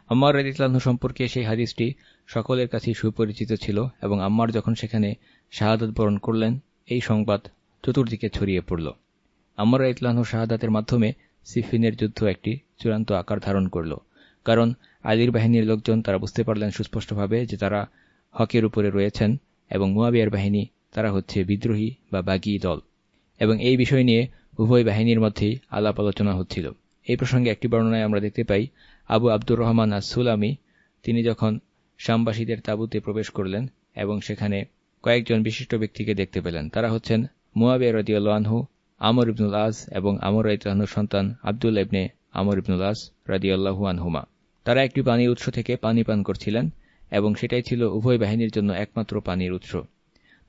আম্মার রাজিতলাহ সম্পর্কে সেই হাদিসটি সকলের কাছেই সুপরিচিত ছিল এবং আম্মার যখন সেখানে শাহাদাত বরণ করলেন, এই সংবাদ চতুর্দিকে ছড়িয়ে পড়ল। আম্মার ইতলাহ শাহাদাতের মাধ্যমে সিফিনের যুদ্ধ একটি চূড়ান্ত আকার ধারণ করল। কারণ আলীর বাহিনীর লোকজন তারা বুঝতে পারলেন সুস্পষ্টভাবে যে তারা হকের উপরে রয়েছেন এবং মুয়াবিয়ার বাহিনী তারা হচ্ছে বিদ্রোহী বা বাগি দল। এবং এই বিষয় নিয়ে উভয় বাহিনীর মধ্যেই আলাপ আলোচনা হচ্ছিল। এই প্রসঙ্গে একটি বর্ণনায় আমরা দেখতে পাই, আবু আব্দুর রহমান আসুলামি তিনি যখন শামবাসীদের তাবুতে প্রবেশ করলেন এবং সেখানে কয়েকজন বিশিষ্ট ব্যক্তিকে দেখতে পেলেন। তারা হচ্ছেন মুয়াবে মুয়াবিয়া আনহু, আমর ইবনুল আজ এবং আমর রাইতলাহনুর সন্তান আবদুল ইবনে আমর ইবনুল আজ রাদিয়াল্লাহু আনহুমা। তারা একটি পানির উৎস থেকে পানি পান করছিলেন এবং সেটাই ছিল উভয় বাহিনীর জন্য একমাত্র পানির উৎস।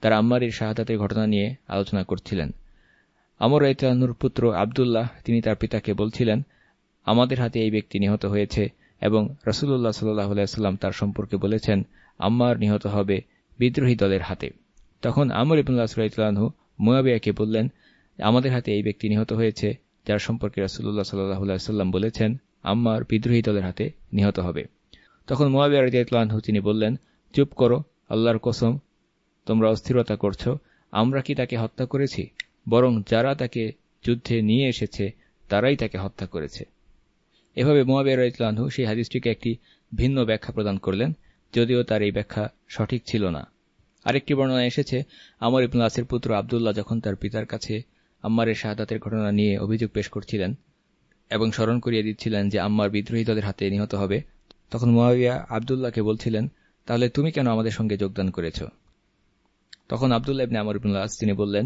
তারা আম্মারির শাহাদাতের ঘটনা নিয়ে আলোচনা করছিলেন। আমর রাইতানুর পুত্র আবদুল্লাহ, তিনি তার পিতাকে বলছিলেন, আমাদের হাতে এই ব্যক্তি নিহত হয়েছে এবং রসুল্লাহ সাল্লাহ সাল্লাম তার সম্পর্কে বলেছেন, আম্মার নিহত হবে বিদ্রোহী দলের হাতে। তখন আমর ইবুল্লাহ সাল্লাহু মুয়াবিয়াকে বললেন, আমাদের হাতে এই ব্যক্তি নিহত হয়েছে, যার সম্পর্কে রসুল্লাহ সাল্লাহ বলেছেন, আম্মার বিদ্রোহী দলের হাতে নিহত হবে। তখন মোয়াবিয়া রাজিয়াতলাহু তিনি বললেন, চুপ করো, আল্লাহর কসম, তোমরা অস্থিরতা করছ, আমরা কি তাকে হত্যা করেছি? বরং যারা তাকে যুদ্ধে নিয়ে এসেছে, তারাই তাকে হত্যা করেছে। এভাবে মোয়াবিয়া রাজিয়াতলাহু সেই হাদিসটিকে একটি ভিন্ন ব্যাখ্যা প্রদান করলেন, যদিও তার এই ব্যাখ্যা সঠিক ছিল না। আরেকটি বর্ণনা এসেছে, আমর ইবনুল পুত্র আবদুল্লাহ যখন তার পিতার কাছে আম্মারের শাহাদাতের ঘটনা নিয়ে অভিযোগ পেশ করছিলেন এবং স্মরণ করিয়ে দিচ্ছিলেন যে আম্মার বিদ্রোহী দলের হাতে নিহত হবে, তখন মোয়াবিয়া আবদুল্লাহকে বলছিলেন, তাহলে তুমি কেন আমাদের সঙ্গে যোগদান করেছ? তখন আবদুল্লাহ ইবনে আমর ইবনুল্লাহ তিনি বললেন,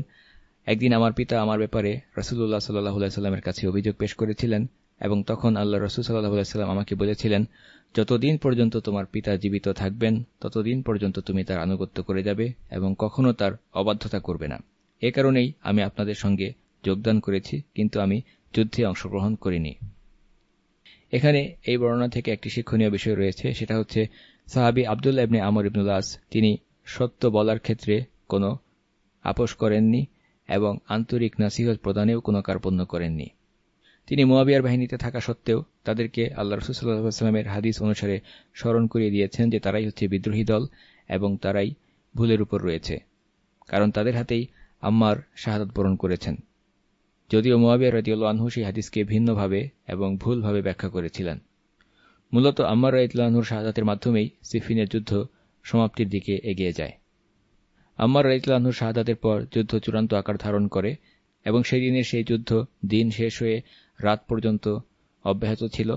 একদিন আমার পিতা আমার ব্যাপারে রসুল্লাহ সাল্লাহ সাল্লামের কাছে অভিযোগ পেশ করেছিলেন এবং তখন আল্লাহ রসুল সাল্লাহ সাল্লাম আমাকে বলেছিলেন, যতদিন পর্যন্ত তোমার পিতা জীবিত থাকবেন, ততদিন পর্যন্ত তুমি তার আনুগত্য করে যাবে এবং কখনো তার অবাধ্যতা করবে না। এ কারণেই আমি আপনাদের সঙ্গে যোগদান করেছি, কিন্তু আমি যুদ্ধে অংশগ্রহণ করিনি। এখানে এই বর্ণনা থেকে একটি শিক্ষণীয় বিষয় রয়েছে, সেটা হচ্ছে সাহাবি আবদুল্লাহ ইবনে আমর ইবনুল্লাস তিনি সত্য বলার ক্ষেত্রে কোনো আপোষ করেননি এবং আন্তরিক নাসিহত প্রদানেও কোনো কার্পণ্য করেননি। তিনি মোয়াবিয়ার বাহিনীতে থাকা সত্ত্বেও তাদেরকে আল্লাহ রসুল্লাহামের হাদিস অনুসারে স্মরণ করিয়ে দিয়েছেন যে তারাই হচ্ছে বিদ্রোহী দল এবং তারাই ভুলের উপর রয়েছে, কারণ তাদের হাতেই আম্মার শাহাদত বরণ করেছেন। যদিও মোয়াবিয়া রদিউল আনহু সেই হাদিসকে ভিন্নভাবে এবং ভুলভাবে ব্যাখ্যা করেছিলেন। মূলত আম্মার রাইতলানহুর শাহাদাতের মাধ্যমেই সিফিনের যুদ্ধ সমাপ্তির দিকে এগিয়ে যায়। আম্মার রাইতলানহুর শাহাদাতের পর যুদ্ধ চূড়ান্ত আকার ধারণ করে এবং সেই দিনের সেই যুদ্ধ দিন শেষ হয়ে রাত পর্যন্ত অব্যাহত ছিল।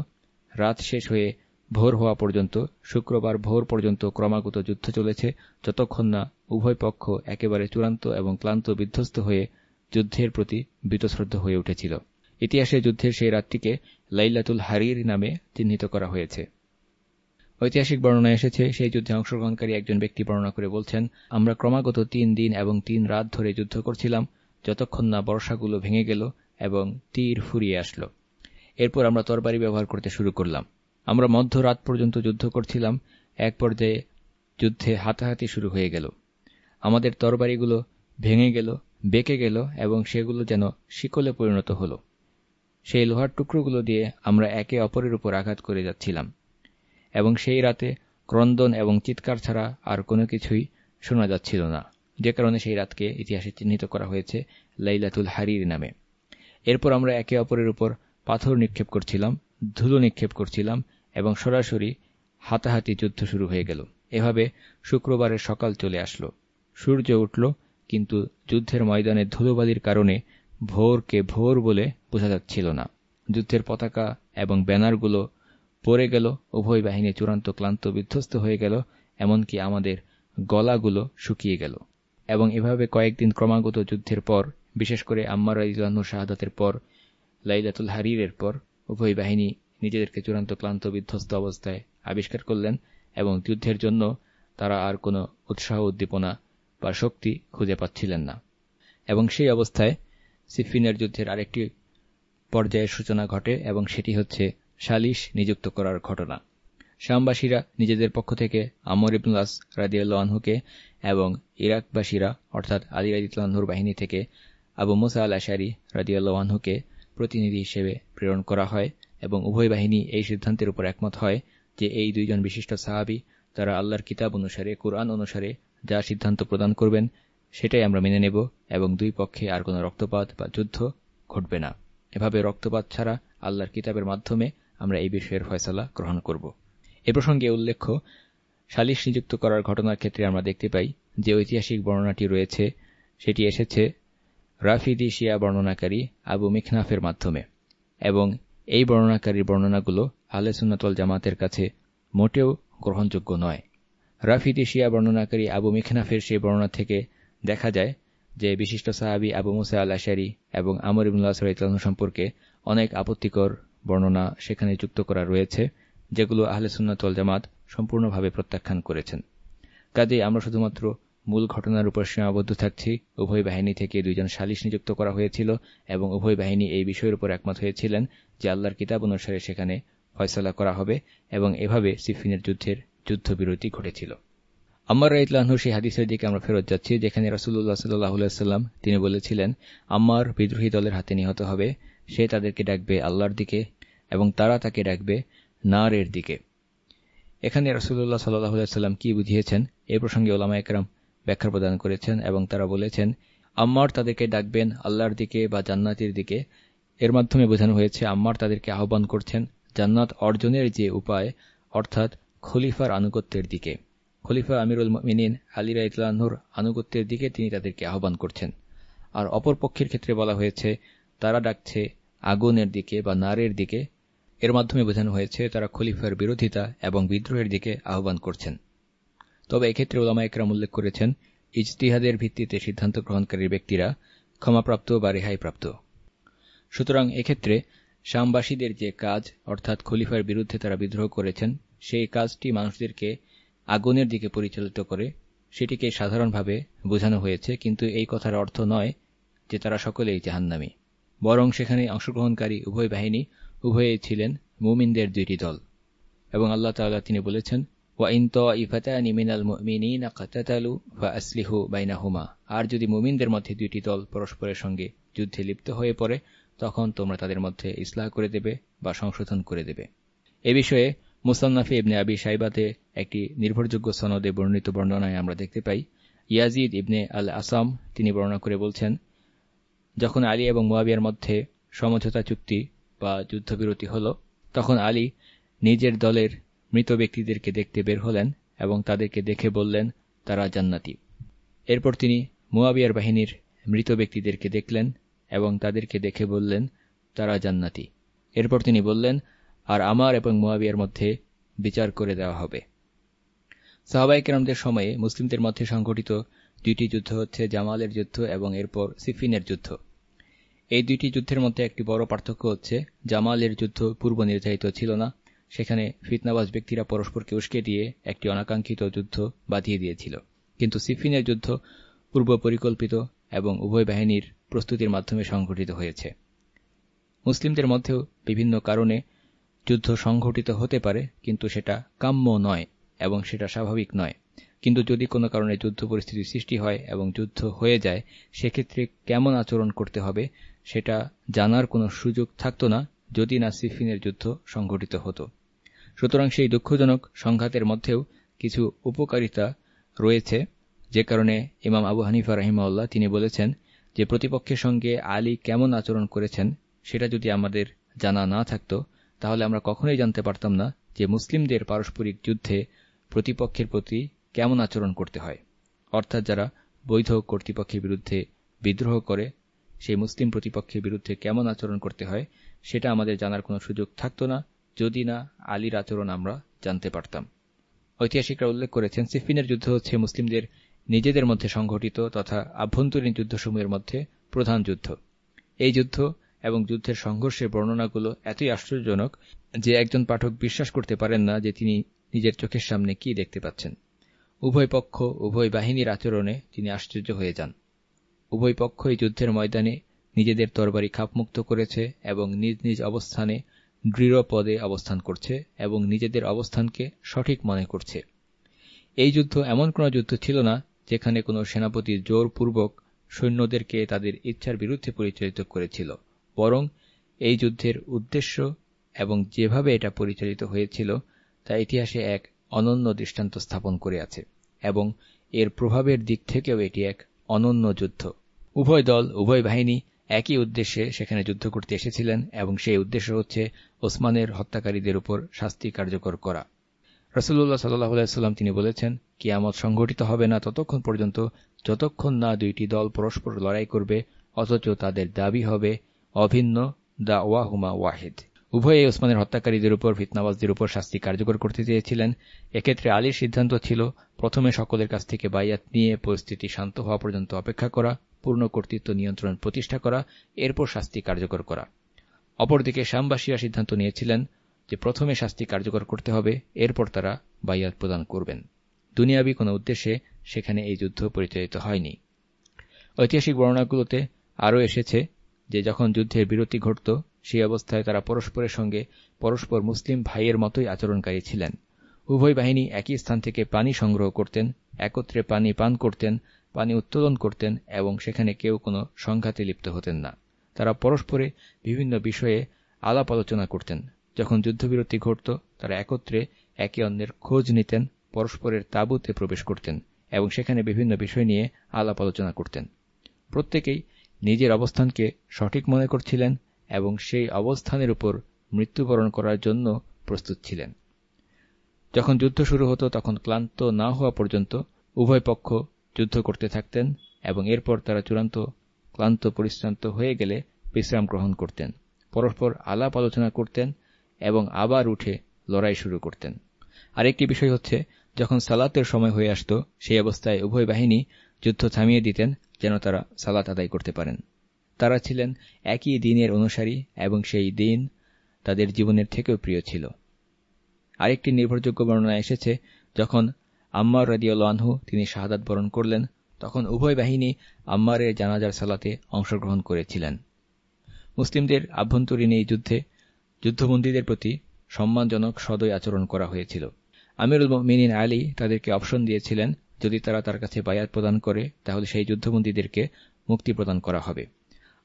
রাত শেষ হয়ে ভোর হওয়া পর্যন্ত, শুক্রবার ভোর পর্যন্ত ক্রমাগত যুদ্ধ চলেছে, যতক্ষণ না উভয় পক্ষ একেবারে চূড়ান্ত এবং ক্লান্ত বিধ্বস্ত হয়ে যুদ্ধের প্রতি বীতশ্রদ্ধ হয়ে উঠেছিল। ইতিহাসে যুদ্ধের সেই রাতটিকে লাইলাতুল হারির নামে চিহ্নিত করা হয়েছে। ঐতিহাসিক বর্ণনা এসেছে, সেই যুদ্ধে অংশগ্রহণকারী একজন ব্যক্তি বর্ণনা করে বলছেন, আমরা ক্রমাগত তিন দিন এবং তিন রাত ধরে যুদ্ধ করছিলাম যতক্ষণ না বর্ষাগুলো ভেঙে গেল এবং তীর ফুরিয়ে আসলো। এরপর আমরা তরবারি ব্যবহার করতে শুরু করলাম। আমরা মধ্যরাত পর্যন্ত যুদ্ধ করছিলাম, এক পর্যায়ে যুদ্ধে হাতাহাতি শুরু হয়ে গেল। আমাদের তরবারিগুলো ভেঙে গেল, বেঁকে গেল এবং সেগুলো যেন শিকলে পরিণত হল। সেই লোহার টুকরোগুলো দিয়ে আমরা একে অপরের উপর আঘাত করে যাচ্ছিলাম। এবং সেই রাতে ক্রন্দন এবং চিৎকার ছাড়া আর কোনো কিছুই শোনা যাচ্ছিল না। যে কারণে সেই রাতকে ইতিহাসে চিহ্নিত করা হয়েছে লাইলাতুল হারির নামে। এরপর আমরা একে অপরের উপর পাথর নিক্ষেপ করছিলাম, ধুলো নিক্ষেপ করছিলাম এবং সরাসরি হাতাহাতি যুদ্ধ শুরু হয়ে গেল। এভাবে শুক্রবারের সকাল চলে আসলো। সূর্য উঠল, কিন্তু যুদ্ধের ময়দানে ধুলোবালির কারণে ভোরকে ভোর বলে বোঝা যাচ্ছিল না। যুদ্ধের পতাকা এবং ব্যানারগুলো পড়ে গেল, উভয় বাহিনী চূড়ান্ত ক্লান্ত বিধ্বস্ত হয়ে গেল, এমনকি আমাদের গলাগুলো শুকিয়ে গেল। এবং এভাবে কয়েকদিন ক্রমাগত যুদ্ধের পর, বিশেষ করে আম্মার ইজলানুর শাহাদাতের পর, লাইলাতুল হারিরের পর, উভয় বাহিনী নিজেদেরকে চূড়ান্ত ক্লান্ত, বিধ্বস্ত অবস্থায় আবিষ্কার করলেন এবং যুদ্ধের জন্য তারা আর কোনো উৎসাহ, উদ্দীপনা বা শক্তি খুঁজে পাচ্ছিলেন না। এবং সেই অবস্থায় সিফিনের যুদ্ধের আরেকটি পর্যায়ের সূচনা ঘটে এবং সেটি হচ্ছে সালিশ নিযুক্ত করার ঘটনা। শামবাসীরা নিজেদের পক্ষ থেকে আমর ইবনুল্লাস রাদিউল্লাহকে এবং ইরাকবাসীরা, অর্থাৎ আলী রাজিউল্লাহর বাহিনী থেকে আবু মুসা আল আশারি রাদিউল্লাহকে প্রতিনিধি হিসেবে প্রেরণ করা হয় এবং উভয় বাহিনী এই সিদ্ধান্তের উপর একমত হয় যে এই দুইজন বিশিষ্ট সাহাবি তারা আল্লাহর কিতাব অনুসারে, কোরআন অনুসারে যা সিদ্ধান্ত প্রদান করবেন সেটাই আমরা মেনে নেব এবং দুই পক্ষে আর কোনো রক্তপাত বা যুদ্ধ ঘটবে না। এভাবে রক্তপাত ছাড়া আল্লাহর কিতাবের মাধ্যমে আমরা এই বিষয়ের ফয়সলা গ্রহণ করব। এ প্রসঙ্গে উল্লেখ্য সালিশ নিযুক্ত করার ঘটনার ক্ষেত্রে আমরা দেখতে পাই যে ঐতিহাসিক বর্ণনাটি রয়েছে। সেটি এসেছে রাফিদি শিয়া বর্ণনাকারী আবু মিখনাফের মাধ্যমে এবং এই বর্ণনাকারীর বর্ণনাগুলো আলে সুন্নাতল জামাতের কাছে মোটেও গ্রহণযোগ্য নয়। রাফিদি শিয়া বর্ণনাকারী আবু মিখনাফের সেই বর্ণনা থেকে দেখা যায় যে বিশিষ্ট সাহাবি আবু মুসা আল এবং আমর ইবুল্লাহ সাল্লাহ সম্পর্কে অনেক আপত্তিকর বর্ণনা সেখানে যুক্ত করা রয়েছে। যেগুলো আহলে সুন্নাতল জামাত সম্পূর্ণভাবে প্রত্যাখ্যান করেছেন। কাজেই আমরা শুধুমাত্র মূল ঘটনার উপর সীমাবদ্ধ থাকছি। উভয় বাহিনী থেকে দুইজন সালিশ নিযুক্ত করা হয়েছিল এবং উভয় বাহিনী এই বিষয়ের উপর একমত হয়েছিলেন যে আল্লাহর কিতাব অনুসারে সেখানে ফয়সলা করা হবে এবং এভাবে সিফিনের যুদ্ধের যুদ্ধবিরতি ঘটেছিল। আম্মার রাইতলাহু সেই হাদিসের দিকে আমরা ফেরত যাচ্ছি, যেখানে রাসুল্লাহ সাল্লাহ তিনি বলেছিলেন, আম্মার বিদ্রোহী দলের হাতে নিহত হবে, সে তাদেরকে ডাকবে আল্লাহর দিকে এবং তারা তাকে ডাকবে নারের দিকে। এখানে রসুল্লাহ সাল্লাহ সাল্লাম কি বুঝিয়েছেন? এ প্রসঙ্গে ওলামা একরাম ব্যাখ্যা প্রদান করেছেন এবং তারা বলেছেন, আম্মার তাদেরকে ডাকবেন আল্লাহর দিকে বা জান্নাতির দিকে। এর মাধ্যমে বোঝানো হয়েছে, আম্মার তাদেরকে আহ্বান করছেন জান্নাত অর্জনের যে উপায়, অর্থাৎ খলিফার আনুগত্যের দিকে। খলিফা আমিরুল মিনিন আলিরা ইতলানহুর আনুগত্যের দিকে তিনি তাদেরকে আহ্বান করছেন। আর অপর পক্ষের ক্ষেত্রে বলা হয়েছে, তারা ডাকছে আগুনের দিকে বা নারের দিকে। এর মাধ্যমে বোঝানো হয়েছে তারা খলিফার বিরোধিতা এবং বিদ্রোহের দিকে আহ্বান করছেন। তবে এক্ষেত্রে ওলামা একরাম উল্লেখ করেছেন, ইজতিহাদের ভিত্তিতে সিদ্ধান্ত গ্রহণকারী ব্যক্তিরা ক্ষমাপ্রাপ্ত বা রেহাইপ্রাপ্ত। সুতরাং এক্ষেত্রে শামবাসীদের যে কাজ, অর্থাৎ খলিফার বিরুদ্ধে তারা বিদ্রোহ করেছেন, সেই কাজটি মানুষদেরকে আগুনের দিকে পরিচালিত করে, সেটিকে সাধারণভাবে বোঝানো হয়েছে, কিন্তু এই কথার অর্থ নয় যে তারা সকলেই জাহান্নামী। বরং সেখানে অংশগ্রহণকারী উভয় বাহিনী উভয়ে ছিলেন মুমিনদের দুইটি দল। এবং আল্লাহ তাল্লাহ তিনি বলেছেন বাইনাহুমা। আর যদি মুমিনদের মধ্যে দুইটি দল পরস্পরের সঙ্গে যুদ্ধে লিপ্ত হয়ে পড়ে, তখন তোমরা তাদের মধ্যে ইসলাহ করে দেবে বা সংশোধন করে দেবে। এ বিষয়ে মুসান্নাফি ইবনে আবি সাইবাতে একটি নির্ভরযোগ্য সনদে বর্ণিত বর্ণনায় আমরা দেখতে পাই, ইয়াজিদ ইবনে আল আসাম তিনি বর্ণনা করে বলছেন, যখন আলী এবং মোয়াবিয়ার মধ্যে সমঝোতা চুক্তি বা যুদ্ধবিরতি হল, তখন আলী নিজের দলের মৃত ব্যক্তিদেরকে দেখতে বের হলেন এবং তাদেরকে দেখে বললেন, তারা জান্নাতি। এরপর তিনি মুয়াবিয়ার বাহিনীর মৃত ব্যক্তিদেরকে দেখলেন এবং তাদেরকে দেখে বললেন, তারা জান্নাতি। এরপর তিনি বললেন, আর আমার এবং মুয়াবিয়ার মধ্যে বিচার করে দেওয়া হবে। সাহবাইকেরামদের সময়ে মুসলিমদের মধ্যে সংঘটিত দুইটি যুদ্ধ হচ্ছে জামালের যুদ্ধ এবং এরপর সিফিনের যুদ্ধ। এই দুইটি যুদ্ধের মধ্যে একটি বড় পার্থক্য হচ্ছে, জামালের যুদ্ধ পূর্ব নির্ধারিত ছিল না। সেখানে ফিতনাবাজ ব্যক্তিরা পরস্পরকে উস্কে দিয়ে একটি অনাকাঙ্ক্ষিত যুদ্ধ বাঁধিয়ে দিয়েছিল। কিন্তু সিফিনের যুদ্ধ পূর্ব পরিকল্পিত এবং উভয় বাহিনীর প্রস্তুতির মাধ্যমে সংঘটিত হয়েছে। মুসলিমদের মধ্যেও বিভিন্ন কারণে যুদ্ধ সংঘটিত হতে পারে, কিন্তু সেটা কাম্য নয় এবং সেটা স্বাভাবিক নয়। কিন্তু যদি কোনো কারণে যুদ্ধ পরিস্থিতি সৃষ্টি হয় এবং যুদ্ধ হয়ে যায়, সেক্ষেত্রে কেমন আচরণ করতে হবে সেটা জানার কোনো সুযোগ থাকত না যদি না সিফিনের যুদ্ধ সংঘটিত হতো। সুতরাং সেই দুঃখজনক সংঘাতের মধ্যেও কিছু উপকারিতা রয়েছে। যে কারণে ইমাম আবু হানিফা রাহিমাউল্লাহ তিনি বলেছেন যে, প্রতিপক্ষের সঙ্গে আলী কেমন আচরণ করেছেন সেটা যদি আমাদের জানা না থাকত, তাহলে আমরা কখনোই জানতে পারতাম না যে মুসলিমদের পারস্পরিক যুদ্ধে প্রতিপক্ষের প্রতি কেমন আচরণ করতে হয়। অর্থাৎ যারা বৈধ কর্তৃপক্ষের বিরুদ্ধে বিদ্রোহ করে সেই মুসলিম প্রতিপক্ষের বিরুদ্ধে কেমন আচরণ করতে হয়, সেটা আমাদের জানার কোনো সুযোগ থাকত না, যদি না আলীর আচরণ আমরা জানতে পারতাম। ঐতিহাসিকরা উল্লেখ করেছেন, সিফিনের যুদ্ধ হচ্ছে মুসলিমদের নিজেদের মধ্যে সংঘটিত তথা আভ্যন্তরীণ যুদ্ধসমূহের মধ্যে প্রধান যুদ্ধ। এই যুদ্ধ এবং যুদ্ধের সংঘর্ষের বর্ণনাগুলো এতই আশ্চর্যজনক যে একজন পাঠক বিশ্বাস করতে পারেন না যে তিনি নিজের চোখের সামনে কি দেখতে পাচ্ছেন। উভয় পক্ষ, উভয় বাহিনীর আচরণে তিনি আশ্চর্য হয়ে যান। উভয় পক্ষ এই যুদ্ধের ময়দানে নিজেদের তরবারি খাপমুক্ত করেছে এবং নিজ নিজ অবস্থানে দৃঢ় পদে অবস্থান করছে এবং নিজেদের অবস্থানকে সঠিক মনে করছে। এই যুদ্ধ এমন কোন যুদ্ধ ছিল না যেখানে কোনো সেনাপতি জোরপূর্বক সৈন্যদেরকে তাদের ইচ্ছার বিরুদ্ধে পরিচালিত করেছিল, বরং এই যুদ্ধের উদ্দেশ্য এবং যেভাবে এটা পরিচালিত হয়েছিল তা ইতিহাসে এক অনন্য দৃষ্টান্ত স্থাপন করে আছে এবং এর প্রভাবের দিক থেকেও এটি এক অনন্য যুদ্ধ। উভয় দল, উভয় বাহিনী একই উদ্দেশ্যে সেখানে যুদ্ধ করতে এসেছিলেন এবং সেই উদ্দেশ্য হচ্ছে ওসমানের হত্যাকারীদের উপর শাস্তি কার্যকর করা। রসুল্লাহ সাল্লাম তিনি বলেছেন, কিয়ামত সংঘটিত হবে না ততক্ষণ পর্যন্ত, যতক্ষণ না দুইটি দল পরস্পর লড়াই করবে, অথচ তাদের দাবি হবে অভিন্ন দা ওয়াহুমা ওয়াহিদ। উভয়ে ওসমানের হত্যাকারীদের উপর, ফিতনাবাজদের উপর শাস্তি কার্যকর করতে চেয়েছিলেন। এক্ষেত্রে আলীর সিদ্ধান্ত ছিল, প্রথমে সকলের কাছ থেকে বাইয়াত নিয়ে পরিস্থিতি শান্ত হওয়া পর্যন্ত অপেক্ষা করা, পূর্ণ কর্তৃত্ব নিয়ন্ত্রণ প্রতিষ্ঠা করা, এরপর শাস্তি কার্যকর করা। অপরদিকে শ্যামবাসীরা সিদ্ধান্ত নিয়েছিলেন যে প্রথমে শাস্তি কার্যকর করতে হবে, এরপর তারা বাইয়াত প্রদান করবেন। দুনিয়াবি কোনো উদ্দেশ্যে সেখানে এই যুদ্ধ পরিচালিত হয়নি। ঐতিহাসিক বর্ণনাগুলোতে আরও এসেছে যে যখন যুদ্ধের বিরতি ঘটত সেই অবস্থায় তারা পরস্পরের সঙ্গে পরস্পর মুসলিম ভাইয়ের মতোই আচরণকারী ছিলেন। উভয় বাহিনী একই স্থান থেকে পানি সংগ্রহ করতেন, একত্রে পানি পান করতেন, পানি উত্তোলন করতেন এবং সেখানে কেউ কোনো সংঘাতে লিপ্ত হতেন না। তারা পরস্পরে বিভিন্ন বিষয়ে আলাপ আলোচনা করতেন। যখন যুদ্ধবিরতি ঘটত, তারা একত্রে একে অন্যের খোঁজ নিতেন, পরস্পরের তাঁবুতে প্রবেশ করতেন এবং সেখানে বিভিন্ন বিষয় নিয়ে আলাপ আলোচনা করতেন। প্রত্যেকেই নিজের অবস্থানকে সঠিক মনে করছিলেন এবং সেই অবস্থানের উপর মৃত্যুবরণ করার জন্য প্রস্তুত ছিলেন। যখন যুদ্ধ শুরু হতো, তখন ক্লান্ত না হওয়া পর্যন্ত উভয় পক্ষ যুদ্ধ করতে থাকতেন এবং এরপর তারা চূড়ান্ত ক্লান্ত, পরিশ্রান্ত হয়ে গেলে বিশ্রাম গ্রহণ করতেন। পরস্পর আলাপ আলোচনা করতেন এবং আবার উঠে লড়াই শুরু করতেন। আরেকটি বিষয় হচ্ছে, যখন সালাতের সময় হয়ে আসত, সেই অবস্থায় উভয় বাহিনী যুদ্ধ থামিয়ে দিতেন যেন তারা সালাত আদায় করতে পারেন। তারা ছিলেন একই দিনের অনুসারী এবং সেই দিন তাদের জীবনের থেকেও প্রিয় ছিল। আরেকটি নির্ভরযোগ্য বর্ণনা এসেছে, যখন আম্মার রাদিউল্লাহু তিনি শাহাদাত বরণ করলেন, তখন উভয় বাহিনী আম্মারের জানাজার সালাতে অংশগ্রহণ করেছিলেন। মুসলিমদের আভ্যন্তরীণ এই যুদ্ধে যুদ্ধবন্দীদের প্রতি সম্মানজনক সদয় আচরণ করা হয়েছিল। আমিরুল মিনিন আলী তাদেরকে অপশন দিয়েছিলেন, যদি তারা তার কাছে বায়াত প্রদান করে, তাহলে সেই যুদ্ধবন্দীদেরকে মুক্তি প্রদান করা হবে।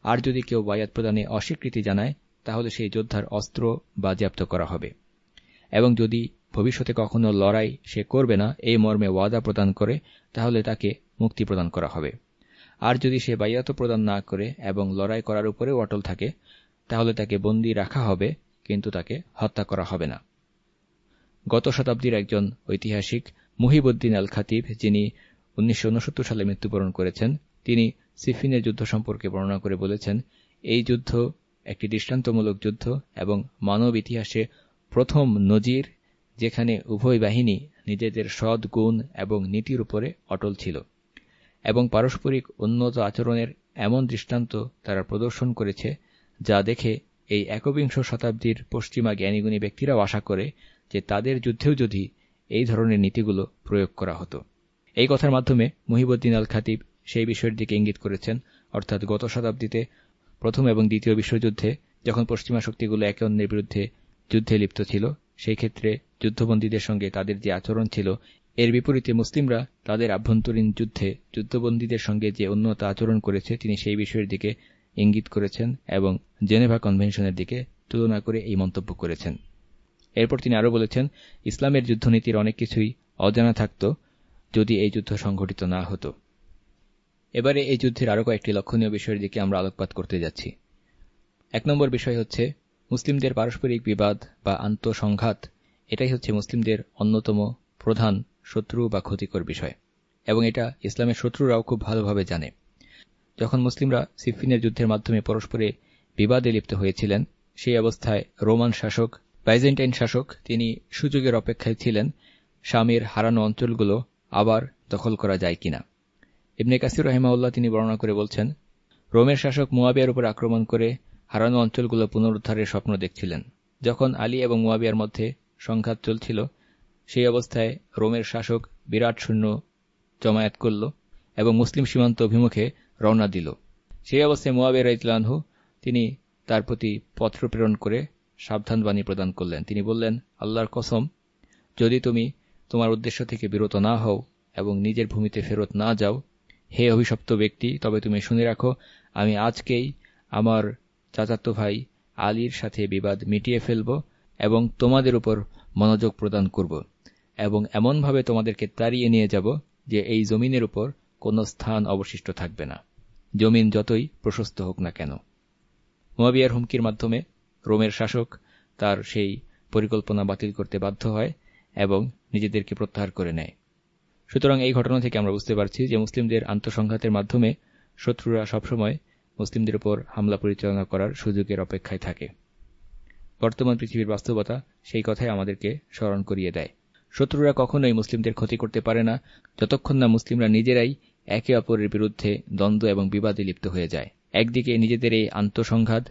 আর যদি কেউ বায়াত প্রদানে অস্বীকৃতি জানায়, তাহলে সেই যোদ্ধার অস্ত্র বাজেয়াপ্ত করা হবে। এবং যদি ভবিষ্যতে কখনো লড়াই সে করবে না, এই মর্মে ওয়াদা প্রদান করে, তাহলে তাকে মুক্তি প্রদান করা হবে। আর যদি সে বাইয়াত প্রদান না করে এবং লড়াই করার উপরেও অটল থাকে, তাহলে তাকে বন্দী রাখা হবে, কিন্তু তাকে হত্যা করা হবে না। গত শতাব্দীর একজন ঐতিহাসিক মুহিবুদ্দিন আল খাতিব যিনি উনিশশো উনসত্তর সালে মৃত্যুবরণ করেছেন তিনি সিফিনের যুদ্ধ সম্পর্কে বর্ণনা করে বলেছেন, এই যুদ্ধ একটি দৃষ্টান্তমূলক যুদ্ধ এবং মানব ইতিহাসে প্রথম নজির, যেখানে উভয় বাহিনী নিজেদের সৎ গুণ এবং নীতির উপরে অটল ছিল এবং পারস্পরিক উন্নত আচরণের এমন দৃষ্টান্ত তারা প্রদর্শন করেছে, যা দেখে এই একবিংশ শতাব্দীর পশ্চিমা জ্ঞানীগুণী ব্যক্তিরাও আশা করে যে তাদের যুদ্ধেও যদি এই ধরনের নীতিগুলো প্রয়োগ করা হতো। এই কথার মাধ্যমে মুহিবুদ্দিন আল খাতিব সেই বিষয়ের দিকে ইঙ্গিত করেছেন, অর্থাৎ গত শতাব্দীতে প্রথম এবং দ্বিতীয় বিশ্বযুদ্ধে যখন পশ্চিমা শক্তিগুলো একে অন্যের বিরুদ্ধে যুদ্ধে লিপ্ত ছিল, সেই ক্ষেত্রে যুদ্ধবন্দীদের সঙ্গে তাদের যে আচরণ ছিল, এর বিপরীতে মুসলিমরা তাদের আভ্যন্তরীণ যুদ্ধে যুদ্ধবন্দীদের সঙ্গে যে উন্নত আচরণ করেছে, তিনি সেই বিষয়ের দিকে ইঙ্গিত করেছেন এবং জেনেভা কনভেনশনের দিকে তুলনা করে এই মন্তব্য করেছেন। এরপর তিনি আরও বলেছেন, ইসলামের যুদ্ধনীতির অনেক কিছুই অজানা থাকত যদি এই যুদ্ধ সংঘটিত না হতো। এবারে এই যুদ্ধের আরও কয়েকটি লক্ষণীয় বিষয়ের দিকে আমরা আলোকপাত করতে যাচ্ছি। এক নম্বর বিষয় হচ্ছে, মুসলিমদের পারস্পরিক বিবাদ বা আন্তঃসংঘাত, এটাই হচ্ছে মুসলিমদের অন্যতম প্রধান শত্রু বা ক্ষতিকর বিষয়। এবং এটা ইসলামের শত্রুরাও খুব ভালোভাবে জানে। যখন মুসলিমরা সিফিনের যুদ্ধের মাধ্যমে পরস্পরে বিবাদে লিপ্ত হয়েছিলেন, সেই অবস্থায় রোমান শাসক, বাইজেন্টাইন শাসক, তিনি সুযোগের অপেক্ষায় ছিলেন, স্বামীর হারানো অঞ্চলগুলো আবার দখল করা যায় কিনা। ইবনে কাসির রহিমাউল্লাহ তিনি বর্ণনা করে বলছেন, রোমের শাসক মুয়াবিয়ার উপর আক্রমণ করে হারানো অঞ্চলগুলো পুনরুদ্ধারের স্বপ্ন দেখছিলেন। যখন আলী এবং মুয়াবিয়ার মধ্যে সংঘাত চলছিল, সেই অবস্থায় রোমের শাসক বিরাট শূন্য জমায়েত করল এবং মুসলিম সীমান্ত অভিমুখে রওনা দিল। সেই অবস্থায় মুয়াবিয়া রাইতলানহু তিনি তার প্রতি পত্র প্রেরণ করে সাবধানবাণী প্রদান করলেন। তিনি বললেন, আল্লাহর কসম, যদি তুমি তোমার উদ্দেশ্য থেকে বিরত না হও এবং নিজের ভূমিতে ফেরত না যাও হে অভিশপ্ত ব্যক্তি, তবে তুমি শুনে রাখো, আমি আজকেই আমার চাচাতো ভাই আলীর সাথে বিবাদ মিটিয়ে ফেলব এবং তোমাদের উপর মনোযোগ প্রদান করব এবং এমনভাবে তোমাদেরকে তাড়িয়ে নিয়ে যাব যে এই জমিনের উপর কোনো স্থান অবশিষ্ট থাকবে না। জমিন যতই প্রশস্ত হোক না কেন। মোয়াবিয়ার হুমকির মাধ্যমে রোমের শাসক তার সেই পরিকল্পনা বাতিল করতে বাধ্য হয় এবং নিজেদেরকে প্রত্যাহার করে নেয়। সুতরাং এই ঘটনা থেকে আমরা বুঝতে পারছি যে মুসলিমদের আন্তঃসংঘাতের মাধ্যমে শত্রুরা সবসময় মুসলিমদের উপর হামলা পরিচালনা করার সুযোগের অপেক্ষায় থাকে। বর্তমান পৃথিবীর বাস্তবতা সেই কথাই আমাদেরকে স্মরণ করিয়ে দেয়। শত্রুরা কখনোই মুসলিমদের ক্ষতি করতে পারে না, যতক্ষণ না মুসলিমরা নিজেরাই একে অপরের বিরুদ্ধে দ্বন্দ্ব এবং বিবাদে লিপ্ত হয়ে যায়। একদিকে নিজেদের এই আন্তঃসংঘাত,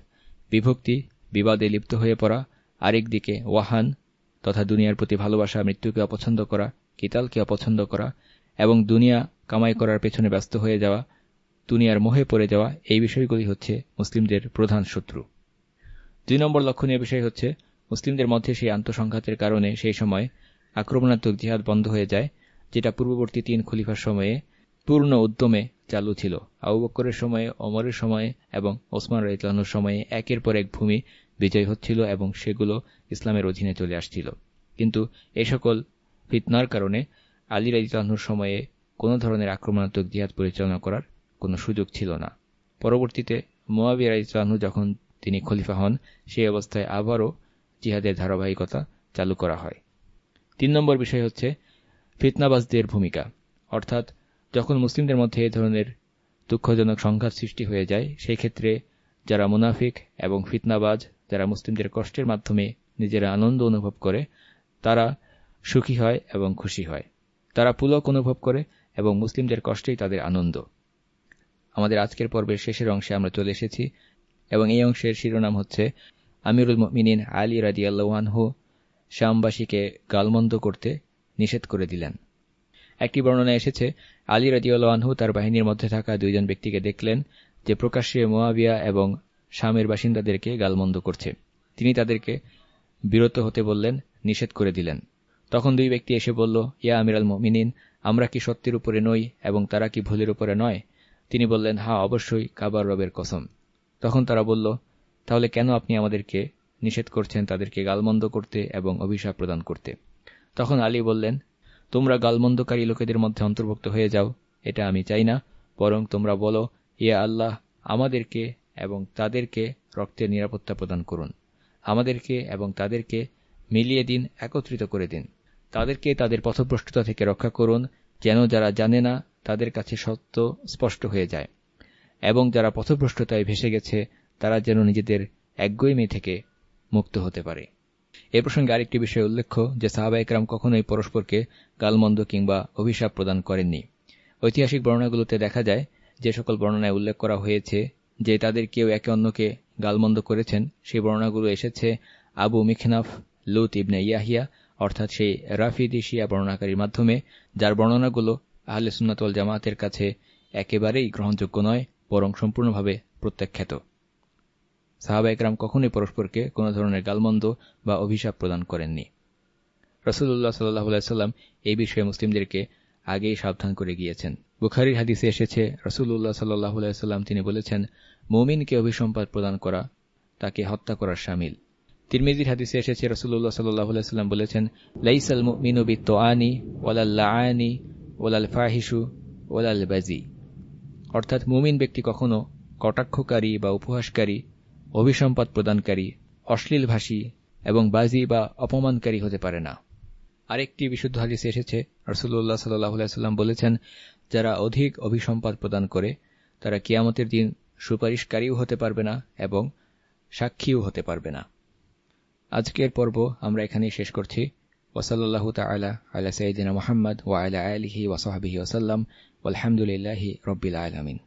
বিভক্তি, বিবাদে লিপ্ত হয়ে পড়া, আরেকদিকে ওয়াহান তথা দুনিয়ার প্রতি ভালোবাসা, মৃত্যুকে অপছন্দ করা কিতালকে অপছন্দ করা এবং দুনিয়া কামাই করার পেছনে ব্যস্ত হয়ে যাওয়া, দুনিয়ার মোহে পড়ে যাওয়া, এই বিষয়গুলি হচ্ছে মুসলিমদের প্রধান শত্রু। দুই নম্বর লক্ষণীয় বিষয় হচ্ছে, মুসলিমদের মধ্যে সেই আন্তঃসংঘাতের কারণে সেই সময় আক্রমণাত্মক জিহাদ বন্ধ হয়ে যায়, যেটা পূর্ববর্তী তিন খলিফার সময়ে পূর্ণ উদ্যমে চালু ছিল। আবু বক্করের সময়ে অমরের সময়ে এবং ওসমান রাইতলানুর সময়ে একের পর এক ভূমি বিজয় হচ্ছিল এবং সেগুলো ইসলামের অধীনে চলে আসছিল। কিন্তু এ সকল ফিতনার কারণে আলী রাইতলানুর সময়ে কোনো ধরনের আক্রমণাত্মক জিহাদ পরিচালনা করার কোনো সুযোগ ছিল না। পরবর্তীতে মোয়াবিয়া রাইতলানহু যখন তিনি খলিফা হন, সেই অবস্থায় আবারও জিহাদের ধারাবাহিকতা চালু করা হয়। তিন নম্বর বিষয় হচ্ছে ফিতনাবাজদের ভূমিকা। অর্থাৎ যখন মুসলিমদের মধ্যে এ ধরনের দুঃখজনক সংঘাত সৃষ্টি হয়ে যায়, সেই ক্ষেত্রে যারা মুনাফিক এবং ফিতনাবাজ, যারা মুসলিমদের কষ্টের মাধ্যমে নিজেরা আনন্দ অনুভব করে, তারা সুখী হয় এবং খুশি হয়। তারা পুলক অনুভব করে এবং মুসলিমদের কষ্টেই তাদের আনন্দ। আমাদের আজকের পর্বের শেষের অংশে আমরা চলে এসেছি এবং এই অংশের শিরোনাম হচ্ছে, আমিরুল মিনিন আলী রাজিয়াল্লাহানহু শ্যামবাসীকে গালমন্দ করতে নিষেধ করে দিলেন। একটি বর্ণনা এসেছে, আলী রাজিউল্লাহু তার বাহিনীর মধ্যে থাকা দুইজন ব্যক্তিকে দেখলেন যে প্রকাশ্যে মোয়াবিয়া এবং শামের বাসিন্দাদেরকে গালমন্দ করছে। তিনি তাদেরকে বিরত হতে বললেন, নিষেধ করে দিলেন। তখন দুই ব্যক্তি এসে বলল, ইয়া আমিরাল মিনিন আমরা কি সত্যের উপরে নই এবং তারা কি ভুলের উপরে নয়? তিনি বললেন হা অবশ্যই, কাবার রবের কসম। তখন তারা বলল, তাহলে কেন আপনি আমাদেরকে নিষেধ করছেন তাদেরকে গালমন্দ করতে এবং অভিশাপ প্রদান করতে? তখন আলী বললেন, তোমরা গালমন্দকারী লোকেদের মধ্যে অন্তর্ভুক্ত হয়ে যাও, এটা আমি চাই না, বরং তোমরা বলো, ইয়া আল্লাহ, আমাদেরকে এবং তাদেরকে রক্তের নিরাপত্তা প্রদান করুন। আমাদেরকে এবং তাদেরকে মিলিয়ে দিন, একত্রিত করে দিন। তাদেরকে তাদের পথভ্রষ্টতা থেকে রক্ষা করুন, যেন যারা জানে না, তাদের কাছে সত্য স্পষ্ট হয়ে যায়। এবং যারা পথভ্রষ্টতায় ভেসে গেছে, তারা যেন নিজেদের একগৈমি থেকে মুক্ত হতে পারে। এ প্রসঙ্গে আরেকটি বিষয় উল্লেখ্য যে সাহাবা একরাম কখনোই পরস্পরকে গালমন্দ কিংবা অভিশাপ প্রদান করেননি। ঐতিহাসিক বর্ণনাগুলোতে দেখা যায়, যে সকল বর্ণনায় উল্লেখ করা হয়েছে যে তাদের কেউ একে অন্যকে গালমন্দ করেছেন, সেই বর্ণনাগুলো এসেছে আবু মিখনাফ লুত ইবনে ইয়াহিয়া, অর্থাৎ সেই রাফিদি শিয়া বর্ণনাকারীর মাধ্যমে, যার বর্ণনাগুলো আহলে সুন্নাতল জামাতের কাছে একেবারেই গ্রহণযোগ্য নয়, বরং সম্পূর্ণভাবে প্রত্যাখ্যাত। সাহাবা একরাম কখনোই পরস্পরকে কোনো ধরনের গালমন্দ বা অভিশাপ প্রদান করেননি। রসুল্লাহ সাল্লাহ সাল্লাম এই বিষয়ে মুসলিমদেরকে আগেই সাবধান করে গিয়েছেন। বুখারির হাদিসে এসেছে রসুল্লাহ সাল্লাহ সাল্লাম তিনি বলেছেন, মমিনকে অভিসম্পাদ প্রদান করা, তাকে হত্যা করার সামিল। তিরমিজির হাদিসে এসেছে রসুল্লাহ সাল্লাহ সাল্লাম বলেছেন, লাইসাল মিনুবি তোয়ানি ওলাল্লাআনি ওলাল ফাহিসু ওলাল বাজি। অর্থাৎ মুমিন ব্যক্তি কখনো কটাক্ষকারী বা উপহাসকারী, অভিসম্পাদ প্রদানকারী অশ্লীল ভাষী এবং বাজি বা অপমানকারী হতে পারে না। আরেকটি বিশুদ্ধ হাদিসে এসেছে রসুল্লাহ সাল্লাম বলেছেন, যারা অধিক অভিসম্পাদ প্রদান করে, তারা কিয়ামতের দিন সুপারিশকারীও হতে পারবে না এবং সাক্ষীও হতে পারবে না। আজকের পর্ব আমরা এখানেই শেষ করছি। ওসলাল্লাহ তালা আল্লাহ সঈদিনা মোহাম্মদ ওয়া আলা আলহি ওসহাবিহি ওসাল্লাম আলহামদুলিল্লাহি রব্বিল আলমিন।